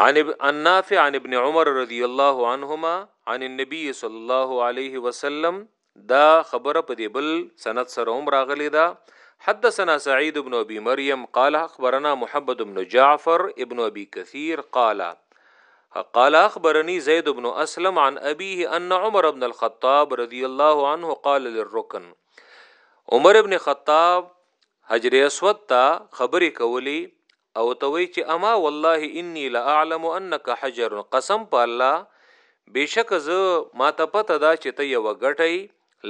عن عن نافع عن ابن عمر رضی الله عنهما عن النبي صلى الله عليه وسلم دا خبره په دې بل سند سره هم راغلی دا حدثنا سعيد بن ابي مريم قال اخبرنا محمد بن جعفر ابن ابي كثير قال قال اخبرني زيد بن اسلم عن ابيه ان عمر بن الخطاب رضي الله عنه قال للركن عمر ابن خطاب حجر اسود ته خبرې کولې او ته وی چې اما والله انی لا اعلم انک حجر قسم په الله بشک زه ما ته پته دا چې ته یو غټی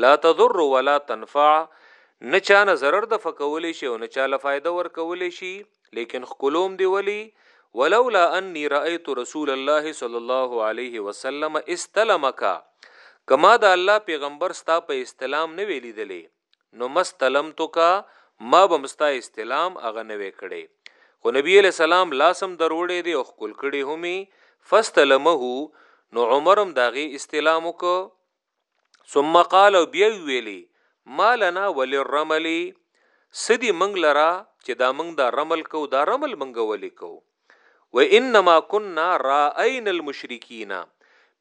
لا تضر ولا تنفع نه چانه zarar د فکولې شي او نه چاله فائدہ ور کولې شي لیکن خکلوم دی ولی ولولا انی رأیت رسول الله صلی الله علیه وسلم استلمک کما د الله پیغمبر ستا په استلام نه ویلې دلی نو مستلم تو کا ما بمستا استلام اغه نه وکړي خو نبی علیہ السلام لاسم دروړې دی او خپل کړي همي فاستلمه نو عمرم داغي استلام وکړ ثم قال بیا ویلی ما لنا وللرمل سدی منګ لرا چې دا منګ دا رمل کو دا رمل منګ ولی کو و انما كنا راين المشرکین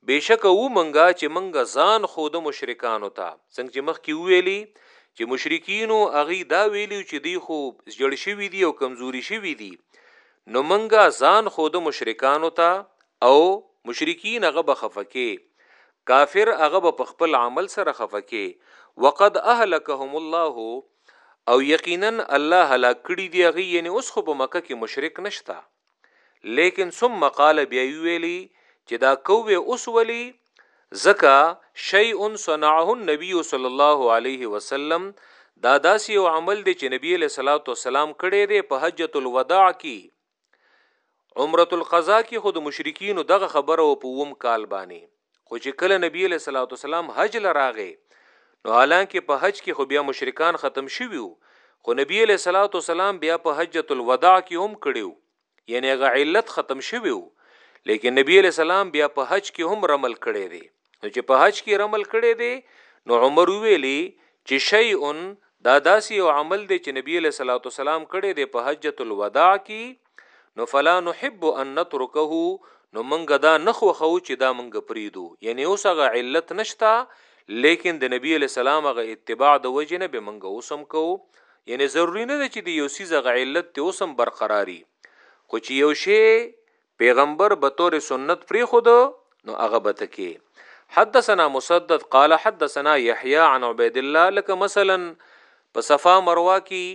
بشک او منګه چې منګه ځان خو د مشرکانو ته څنګه چې مخ کې ویلي چې مشرکینو اغي دا ویلي چې دی خو جړ شوی دی او کمزوري شوی دی نو منګه ځان خو د مشرکانو ته او مشرکین هغه بخفکه کافر هغه به په خپل عمل سره خفه کې وقد اهلکهم الله او یقینا الله هلاک کړي دی هغه یعنی اوس خو په مکه کې مشرک نشتا لیکن ثم قال بیا ویلی چې دا کوه اوس ولی زکا شیء صنعه النبي صلی الله علیه وسلم دا داسې یو عمل دی چې نبی له صلوات و سلام کړي دی په حجۃ الوداع کې عمره القضا کې خود مشرکین دغه خبره او په وم کال باندې خو چې کله نبی له صلوات والسلام حج لراغه نو حالانکه په حج کې خو بیا مشرکان ختم شوي خو نبی له صلوات والسلام بیا په حجۃ الوداع کې هم کړیو یعنی غ علت ختم شوي لیکن نبی له سلام بیا په حج کې هم رمل کړي دي نو چې په حج کې رمل کړي دي نو عمر ویلي چې شیئن دا داسې یو عمل دی چې نبی له صلوات والسلام کړي دي په حجۃ الوداع کې نو فلا نحب ان نترکه نو منګه دا نخو خو چې دا منګه پریدو یعنی اوس هغه علت نشتا لیکن د نبی علی سلام هغه اتباع د وجه نه به منګه اوسم کو یعنی ضروری نه ده چې د یو سیز هغه علت ته اوسم برقراری خو چې یو شی پیغمبر بطور سنت پریخود نو هغه به ته کې حدثنا مسدد قال حدثنا يحيى عن عبيد الله لك مثلا په صفا مروه کې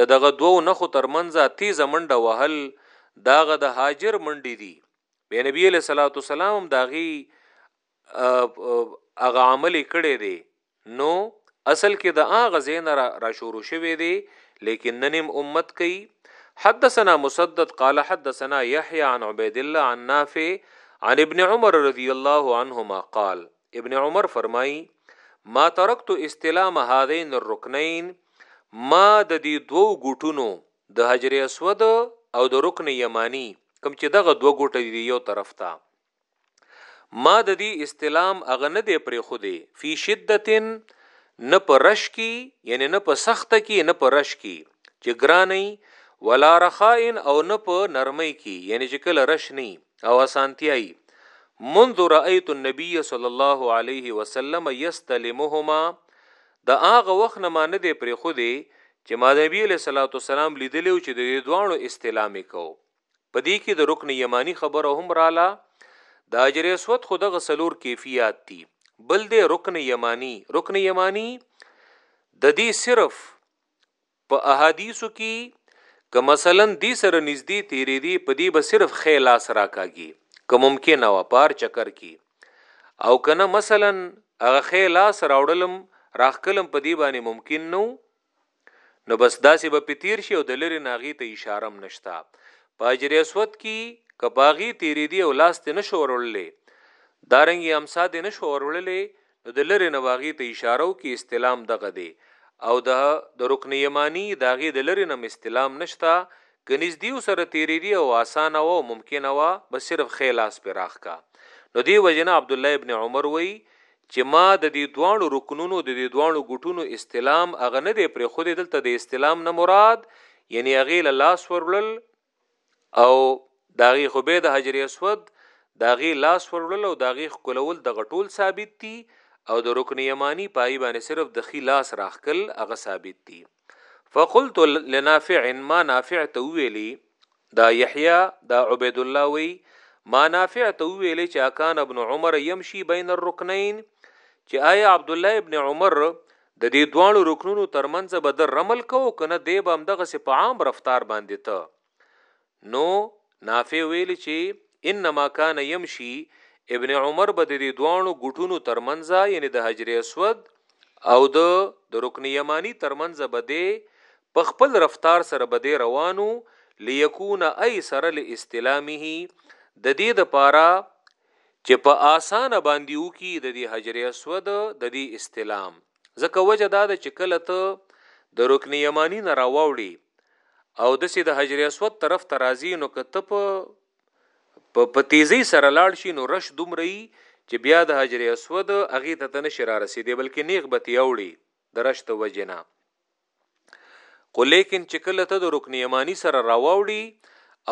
د دغه دوو نخو ترمنځ تیزه منډه وهل داغه د هاجر منډې دي بیا نبی له صلوات والسلام داغي هغه عمل کړی دی نو اصل کې د هغه زین را, را شروع شوی دی لیکن ننم امت کوي حدثنا مسدد قال حدثنا يحيى عن عبيد الله عن نافع عن ابن عمر رضی الله عنهما قال ابن عمر فرمایي ما ترکت استلام هذين الركنين ما د دې دوو ګټونو د حجر اسود او د رکن یمانی کم چې دغه دوه ګټه دی یو طرف ته ما د دې استلام هغه نه دی پرېښودی، فی شدة، نه په رش کې، یعنې نه په سخته کې، نه په رش کې چې ګرانه وي، ولا رخاء او نه په نرمۍ کې، یعنې چې کله رش نه وي او اسانتیا وي، منذ رأیت النبی صلی الله علیه وسلم یستلمهما، د هغه وخت نه ما نه دی پرېښودی چې ما د نبي علیه السلام لیدلی و چې د دې دواړو استلام یې کاوه. په دې کې د رکن یمانی خبره هم رااله د اجر اسود خو دغه سلور کیفیات دي بل دی رکن یمانی رکن یمانی د دې صرف په احادیثو کې که مثلا دې سره نږدې تیرې دی په دې به صرف خې لاس راکاږي که ممکن او پار چکر کې او کنه مثلا هغه خې لاس راوړلم راخکلم په دې باندې ممکن نو نو بس داسې به په تیر شي او د لرې ناغي ته اشاره هم نشته په اجر اسود کې که باغی تیرې دی او لاس ته نشو ورولې دارنګي امسا دې نشو ورولې نو د لری نه واغی ته اشاره او کې استلام دغه دی او د د رکن یمانی داغه د لری نه استلام نشتا کنيز دی سره تیرې دی او اسانه او ممکنه وا بس صرف خیلاس پر راخ کا نو دی وجنه عبد الله ابن عمر وای چې ما د دې دواړو رکنونو د دې دواړو ګوټونو استلام هغه نه دی پرېښودی دلته د استلام نه مراد یعنی هغې له لاس وروړل او د هغې خو به د حجر اسود د هغې لاس وروړل او د هغې ښکلول دغه ټول ثابت دي او د رکن یماني پای باندې صرف د ښي لاس راښکل هغه ثابت دي فقلت لنافع ما نافع ته ویلی دا یحیی دا عبید الله وی ما نافع ته ویلی چې اکان ابن عمر یمشي بین الرکنین چې آیا عبد الله ابن عمر د دې دوانو رکنونو ترمنځ به د رمل کو کنه دی به هم دغه سه په عام رفتار باندې ته نو نافع ویلی چی انما کان یمشی ابن عمر به د دې دوانو ګټونو ترمنځ یعنی د حجر اسود او د د رکن یمانی ترمنځ به دی په خپل رفتار سره به دی روانو لیکون ایسر لاستلامه د دې د پاره چې په آسانه باندې وکي د دې حجر اسود د دې استلام ځکه وجه دا ده چې کله ته د رکن یمانی نه راوړي او د سي د حجر اسود طرف ته راځي نو که ته په په تیزی سره لاړ شي نو رش دومره ای چې بیا د حجر اسود هغه ته تنه شرا رسیدي بلکې نیغ به تی اوړي د رش د وجنه خو لیکن چې کله ته د رکن یمانی سره راوړي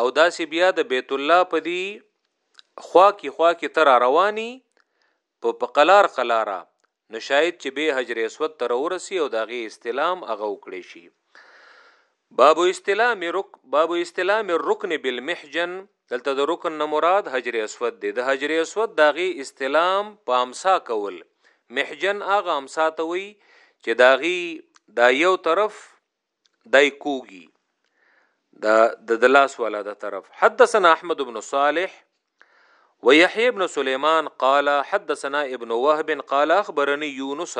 او داسې بیا د بیت الله په دی خوا کې خوا کې تر رواني په په قلار قلاره نو شاید چې بې حجر اسود ته راورسی او د هغې استلام هغه وکړی شي باب استلام رک باب استلام الرکن بالمحجن دلته د رکن نه مراد حجر اسود دی د حجر اسود داغي استلام په امسا کول محجن هغه امسا ته وي چې داغي دا یو طرف دای کوږي دا د دلاس والا د طرف حدثنا احمد بن صالح ويحيى بن سليمان قال حدثنا ابن وهب قال اخبرني يونس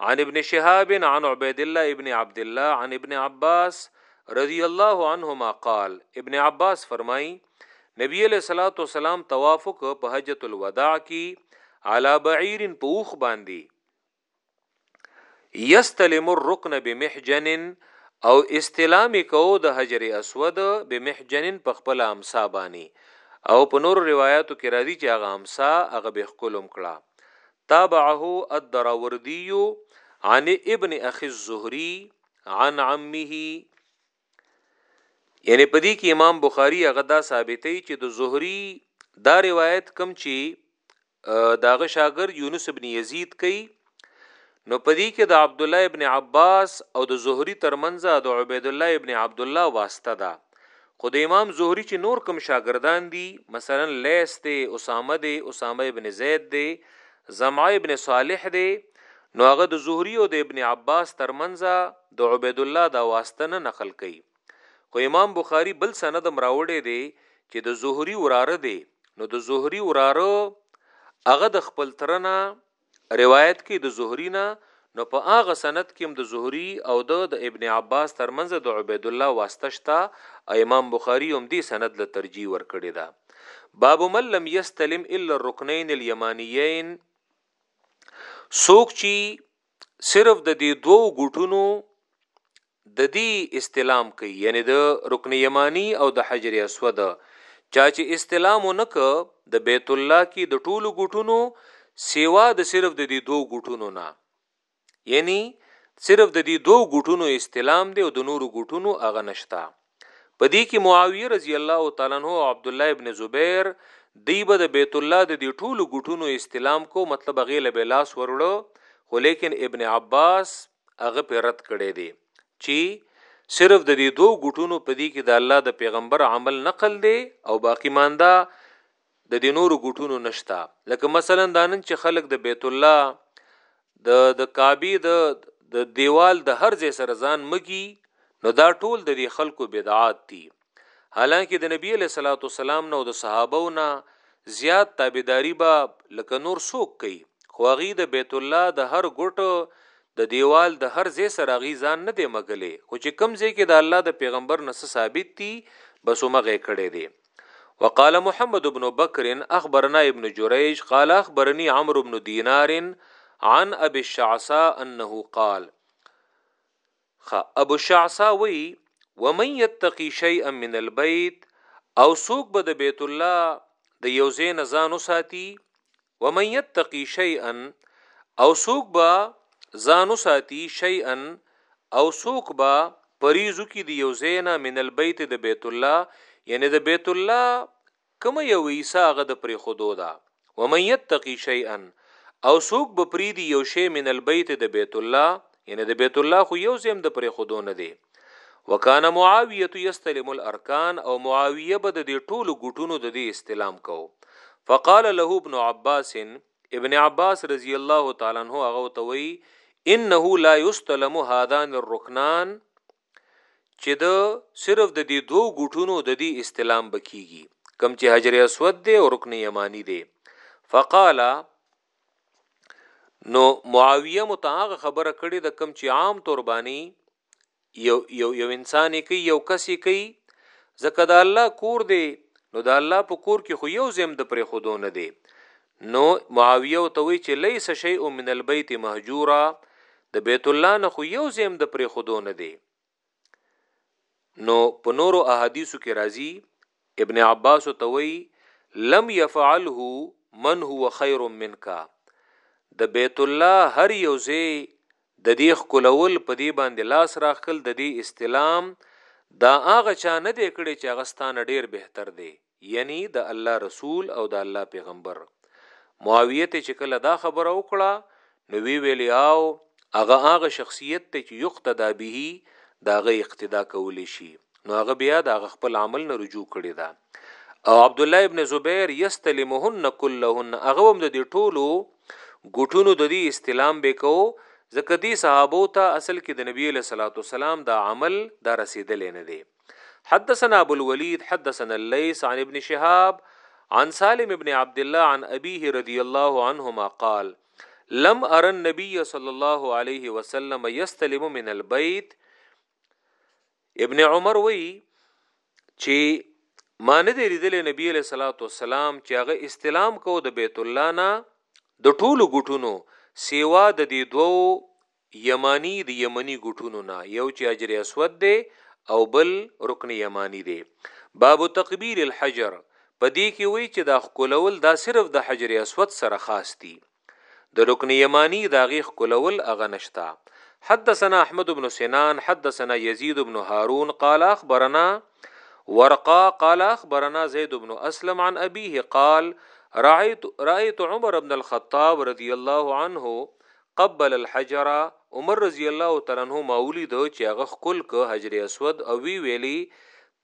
عن ابن شهاب عن عبيد الله ابن عبد الله عن ابن عباس رضی الله عنهما قال ابن عباس فرمای نبی علیہ الصلوۃ والسلام توافق په حجۃ الوداع کې علا بعیر په اوخ باندې یستلم الرکن بمحجن او استلام کوو د حجر اسود بمحجن په خپل امسا بانی او په نور روایتو کې راځي چې هغه امسا هغه به خپلم کړه تابعه الدراوردی عن ابن اخي الزهري عن عمه یعنی په دې کې امام بخاری هغه دا ثابتې چې د زهري دا روایت کم چې د هغه شاګرد یونس ابن یزید کوي نو په دې کې د عبد الله ابن عباس او د زهری ترمنځ د عبید الله ابن عبد الله واسطه ده خو د امام زهری چې نور کم شاګردان دي مثلا لیس دی اسامه دی اسامه ابن زید دی زمعه ابن صالح دی نو هغه د زهری او د ابن عباس ترمنځ د عبید الله دا واسطه نه نقل کوي خو امام بخاری بل سند هم راوړی دی چې د زهری وراره دی نو د زهری وراره هغه د خپل ترنه روایت کې د زهری نه نو په هغه سند کې هم د زهری او د د ابن عباس ترمنځ د عبید الله واسطه شته امام بخاری هم دې سند له ترجیح ورکړی دا باب من لم یستلم الا الرکنین الیمانیین سوک چی صرف د دې دوو ګوټونو د دې استلام کوي یعنی د رکن یمانی او د حجر اسود چا چې استلام نه ک د بیت الله کې د ټولو ګوټونو سیوا د صرف د دې دوو ګوټونو نه یعنی صرف د دې دوو ګوټونو استلام دی او د نورو ګوټونو هغه نشتا په دې کې معاویه رضی الله تعالی عنه او عبدالله ابن زبیر دی به د بیت الله د دې ټولو ګټونو استلام کو مطلب هغه له لاس وروړو خو لیکن ابن عباس هغه په رد کړي دي چې صرف د دې دوه ګټونو په دې کې د الله د پیغمبر عمل نقل دی او باقی مانده د دې نورو ګوټونو نشته لکه مثلا دا نن چې خلک د بیت الله د د کعبه د د دیوال د هر ځای سره ځان مګي نو دا ټول د دې خلکو بدعات دي حالانکه د نبی له صلوات والسلام نو د صحابه نه زیات تابعداري به لکه نور څوک کوي خو غي د بیت الله د هر ګټو د دیوال د هر ځای سره غي ځان نه دی مګلې خو چې کم ځای کې د الله د پیغمبر نس ثابت دي بس مغه کړي دي وقال محمد بن بکر اخبرنا ابن جریج قال اخبرنی عمرو بن دینار عن ابي الشعساء انه قال خ ابو الشعساء وی ومن يتقي شيئا من البيت او سوق به د بیت الله د یوزې نزان ساتي ومن يتقي شيئا او سوک با ځانو ساتي شيئا او سوک با پریزو کې دی یو زینا من البيت د بیت الله یعنی د بیت الله کوم یو عیسی غد پر خودو دا ومن یتقی شیئا او سوک بپریدی یو شی من البیت د بیت الله یعنی د بیت الله خو یو زم د پرې خودو نه دی وکانه معاویه یستلم الارکان او معاویه به د دې ټولو ګټونو د دې استلام کو فقال له ابن عباس ابن عباس رضی الله تعالی عنہ هغه توي انه لا یستلم هذان الركنان چې د صرف د دې دوو ګټونو د دې استلام بکیږي کم چې حجر اسود دی او رکن یمانی دی فقال نو معاویه مو ته هغه خبره کړې ده کوم چې عام طور باندې یو یو یو انسان یې کوي یو کس یې کوي ځکه د الله کور دی نو د الله په کور کې خو یو زم د پرې خودو نه دی نو معاویه او توي چې ليس شيء من البيت مهجورا د بیت الله نه خو یو زم د پرې خودو نه دی نو په نورو احادیثو کې راځي ابن عباس ته وی لم يفعله من هو خير منك د بیت الله هر یو ځای د دې خکلول په دې باندې لاس راخل د دې استلام دا هغه چا نه دی کړی چې هغه ستانه ډیر بهتر دی یعنی د الله رسول او د الله پیغمبر. معاویه ته چې کله دا خبره وکړه نو وی ویل آو هغه هغه شخصیت ته چې یقتدا به د هغه اقتدا کولی شي نو هغه بیا د هغه خپل عمل نه رجوع کړی ده او عبدالله ابن زبیر یستلمهن کلهن هغه هم د دې ټولو ګټونو د دې استلام به کو ځکه دې صحابو ته اصل کې د نبی له صلوات والسلام دا عمل دا رسیدلې نه دی حدثنا ابو الوليد حدثنا الليث عن ابن شهاب عن سالم ابن عبد الله عن ابيه رضي الله عنهما قال لم ارى النبي صلى الله عليه وسلم يستلم من البيت ابن عمر وی چې ما نه دی لیدل نبی علیہ الصلوۃ والسلام چې هغه استلام کو د بیت الله نه د ټولو ګټونو سیوا د دې دوو یماني د یمني ګوټونو نه یو چې حجر اسود دی او بل رکن یماني دی. باب تقبیل الحجر، په دې کې وایي چې دا ښکلول دا صرف د حجر اسود سره خاص دي. د رکن یماني د هغې ښکلول هغه نشته. حدثنا احمد بن سنان حدثنا یزید بن هارون قال اخبرنا ورقا قال اخبرنا زید بن اسلم عن ابیه قال رأیت رأیت عمر بن الخطاب رضی الله عنه قبل الحجر، عمر رضی الله تعالی عنه ما ولید چې هغه ښکل کړ حجر اسود او وی ویلي،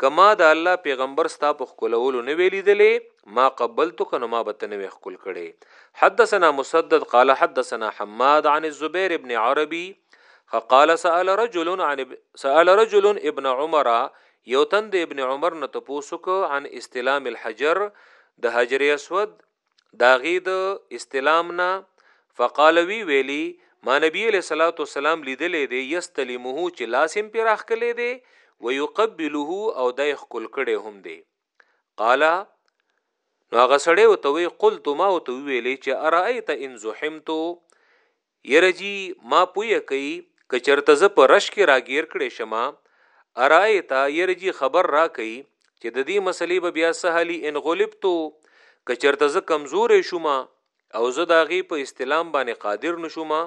که ما د الله پیغمبر ستا په ښکلولو نه وی لیدلی ما قبلتک نو ما به ته نه وی ښکل کړی. حدثنا مسدد قال حدثنا حماد عن الزبیر بن عربی ښه قال سأل رجل عن سأل رجل ابن عمر یو تن د ابن عمر نه تپوس وکړ عن استلام الحجر د حجر اسود د هغې د استلام نه فقالوي ویلي ما نبی علیه الصلاۃ والسلام لیدلې دی یستلمه چې لاس هم پر اخکلې دی ويقبله او د خپل کړه هم دی قال نو هغه سړی او توي قلت ما او تو ویلې چې ارایت ان زحمتو یره جی ما پویه کۍ که چرته زه په رش کې راګیر کړې شمه ارائې ته یره جی خبر راکۍ چې ددې مسلې به بیا څه حلی ان غلبتو که چرته زه کمزورې شومه او زه داغې په استلام باندې قادر نشومه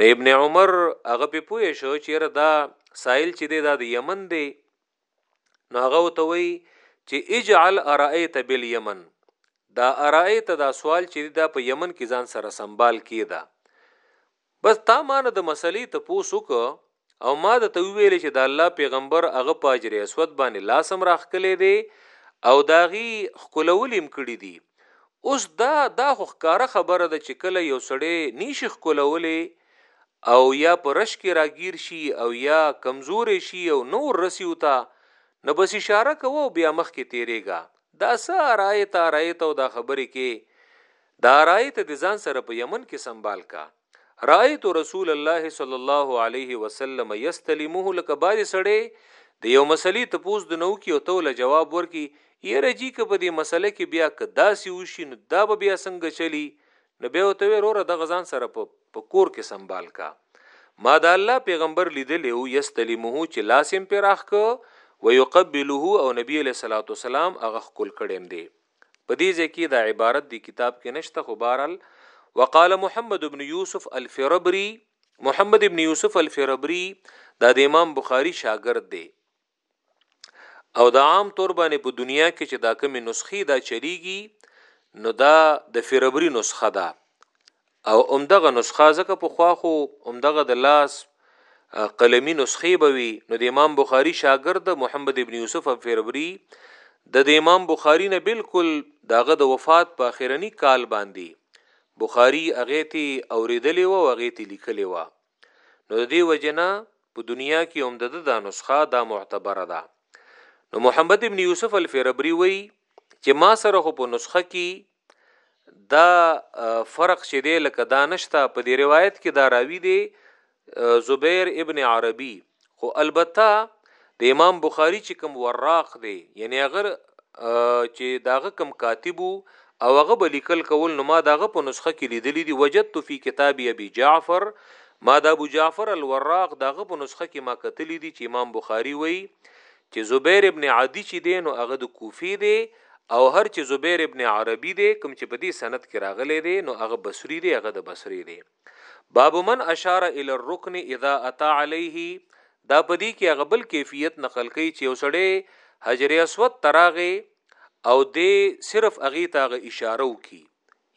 نو ابن عمر هغه په پویه شو چې یره دا سائل چې دې دا د یمن دې نو هغه ته وی چې اجعل ارایت بالیمن دا ارایت دا سوال چې دا په یمن کې ځان سره سنبال کیدا بس تا ما نه د مسلې ته پوسوک او ما د ته ویل چې د الله پیغمبر هغه پاجر اسود باندې لاسم راخکلې دی او داغي خکولولیم کړی دی اوس دا دا خو ښکاره خبره ده چې کله یو سړی نیشي خکولولې او یا په رش کې راګیر شي او یا کمزوری شي او نه وررسي اوته نو بس اشاره کوه او بیا مخکې تیریږه دا څه ارایت ارایت او دا خبرې کې دا ارایت د ځان سره په یمن کې سمبال کا رایت رسول الله صلی الله علیه وسلم یستلمه لکه باز سړی د یو مسلې ته پوز د نو کې او توله جواب ورکي یره جی که په دې مسله کې بیا که داسې وشي نو دا به بیا څنګه چلی نو بیا ورته وې روره دغه ځان سره په په کور کې سنبال کا ما د الله پیغمبر لیدلی او یستلمه چې لاس یې پې راخ که ویقبله او نبی علیه الصلاة والسلام هغه ښکل کړی هم دی په دې ځای کې دا عبارت دی کتاب کې نشته خو بهرحال وقال محمد ابن یوسف الفربری محمد ابن یوسف الفربری دا د امام بخاری شاګرد دی او دا عام طور باندې په دنیا کې چې دا کومې نسخې دا چلیږي نو دا د فربري نسخه ده او همدغه نسخه ځکه په خوا خو همدغه د لاس قلمی نسخې به وي نو د امام بخاری شاګرد محمد ابن یوسف فربري د د امام بخاری نه بالکل داغه د وفات په اخرنی کال باندې بخاری اغه تی اوریدلې و او اغه تی لیکلې و نو د دې وجه نه په دنیا کې هم د دا نسخه دا معتبره ده نو محمد ابن یوسف الفربری وی چې ما سره خو په نسخه کې دا فرق چې دی لکه دا نشته په دې روایت کې دا راوی دی زبیر ابن عربی خو البته د امام بخاری چې کوم وراق دی یعنی هغه چې داغه کوم کاتب او هغه به لیکل کول نو ما داغه په نسخه کې لیدلې دي وجدت فی کتاب ابي جعفر ما د ابو جعفر الوراق داغه په نسخه کې ما کتلې دي چې امام بخاری وایي چې زبیر ابن عادی چې دی نو هغه د کوفی دی او هر چې زبیر ابن عربی دی کوم چې په دې سند کې راغلی دی نو هغه بصری دی هغه د بصری دی باب من اشار الى الركن اذا اتى عليه دا پدی کې هغه بل کیفیت نقل کوي چې اوسړې حجر اسود تراغه او د صرف اغه تاغه اشاره وکي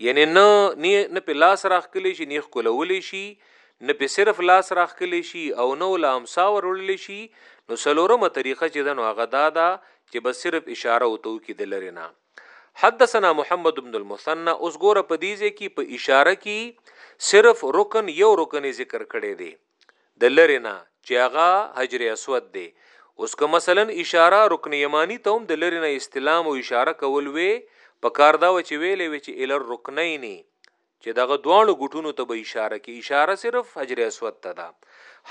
یعنی نه نه په لاس راخکلی شي نه خلول شي نه په صرف لاس راخکلی شي او نه لامسا ورول شي نو سلورمه طریقه چې دنو هغه دادا چې بس صرف اشاره او تو کې د لری نه حدثنا محمد بن المثنى اوس ګوره په دې ځای کې په اشاره کې صرف رکن یو رکن ذکر کړی دی د لری نه چې هغه حجر اسود دی اوس که مثلا اشاره رکن یمانی ته هم د لری نه استلام او اشاره کول وی په کار دا و چې ویلې وی چې ال الرکنین چه دغه دواړو ګوټونو ته به اشاره کی اشاره صرف حجر اسود ته ده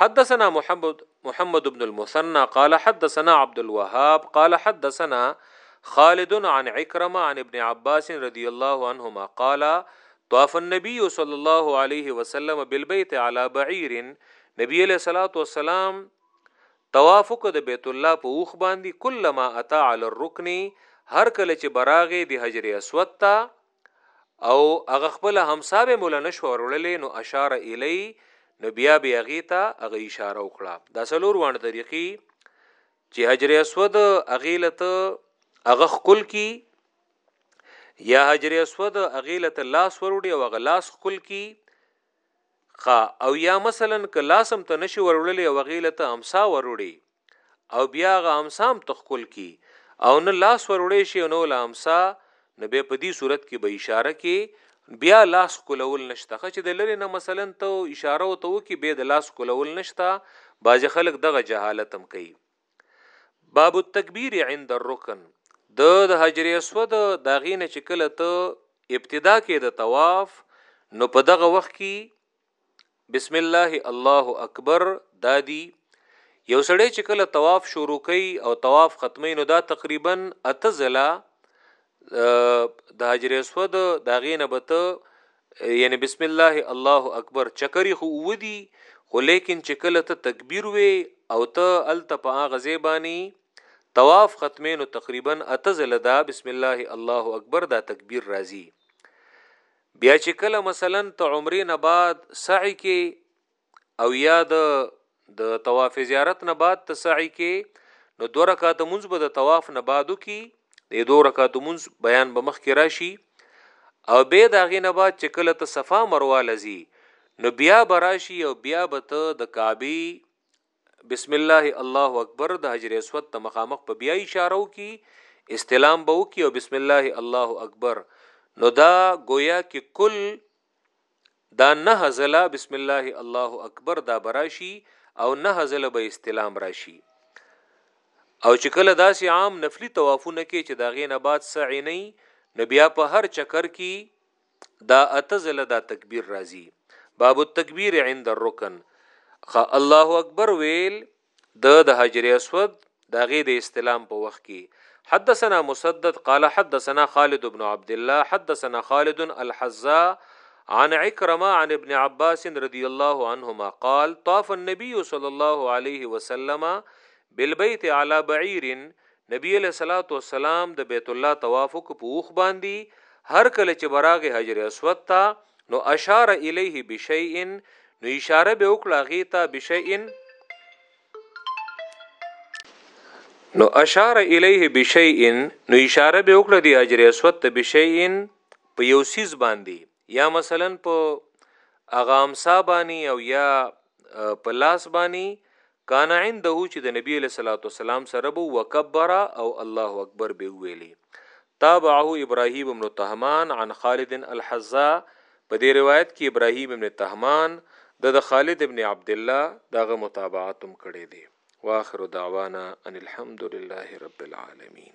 حدثنا محمد محمد بن المثنى قال حدثنا عبد الوهاب قال حدثنا خالد عن عكرمه عن ابن عباس رضي الله عنهما قال طاف النبي صلى الله عليه وسلم بالبيت على بعير نبی علیہ الصلوۃ والسلام توافق د بیت الله په اوخ باندې کله ما اتا علی الرکن هر کله چې براغه د حجر اسود ته او هغه خپل همسا به مولا نشو وروړلې نو اشاره الی نو بیا به هغه ته هغه اشاره وکړه دا سلور وان طریقې چې حجر اسود اغیلت هغه خپل کی یا حجر اسود اغیلت لاس وروړي او هغه لاس خپل کی خا او یا مثلا که لاس هم ته نشي وروړلی او هغې له ته امسا وروړې او بیا هغه امسا هم ته ښکل کړي او نه لاس وروړی شي او نه له امسا نو بیا په دې صورت کې به اشاره کې بیا لاس کولول نشته خه چې د لری نه مثلا ته اشاره او ته وکي به د لاس کولول نشته باز خلک دغه جهالت هم کوي باب التکبیر عند الرکن د د حجر اسود دا غینه چې کله ته ابتدا کې د طواف نو په دغه وخت کې بسم الله الله اکبر دادی یو سړی چې کله طواف شروع کوي او طواف ختمي نو دا تقریبا اته ځله د حجر اسود دا غینه به ته یعنی بسم الله الله اکبر چکرې خو ودی خو لیکن چې کله ته تکبیر وې او ته الته په هغه زیبانی طواف ختمه نو تقریبا اتزل دا بسم الله الله اکبر دا تکبیر راځي بیا چې کله مثلا ته عمرې نه بعد سعی کې او یا د د طواف زیارت نه بعد ته سعی کې نو دوه رکعات مونږ به د طواف نه بعدو کې د دوه رکعات مونږ بیان به مخ کې راشي او به دا غي نه بعد چې کله ته صفا مروه لذي نو بیا براشي او بیا به ته د کعبه بسم الله الله اکبر د حجر اسود ته مخامخ په بیا اشاره وکي استلام به وکي او بسم الله الله اکبر نو دا گویا کې کل دا نه هزلا بسم الله الله اکبر دا براشي او نه هزلا به استلام راشي او چې کله داسې عام نفلی طوافونه کې چې دا غینه بعد سعی نه نو بیا په هر چکر کې دا اته زله دا تکبیر راځي باب التکبیر عند الرکن خ الله اکبر ویل د د حجر اسود داغه د استلام په وخت کې حدثنا مسدد قال حدثنا خالد بن عبد الله حدثنا خالد الحزا عن عكرمة عن ابن عباس رضي الله عنهما قال طاف النبي صلى الله عليه وسلم بالبيت على بعير نبی علیه الصلوة والسلام د بیت الله طواف وکړ په اوښ باندي هر کله چې به راغی حجر اسود ته نو اشار الیه بشیء نو اشاره به وکړه هغه ته بشیء نو اشار الیه بشیء نو اشاره به وکړه دی حجر اسود ته بشیء په یو سیز باندې یا مثلا په اغا امسا بانی او یا په لاس بانی کان عنده چې د نبی له صلوات والسلام سره بو وکبر او الله اکبر به ویلی تابعه ابراهیم بن طهمان عن خالد الحزا په دې روایت کې ابراهیم بن طهمان د خالد ابن عبد الله دغه متابعتم کړي دي واخر دعوانا ان الحمد لله رب العالمين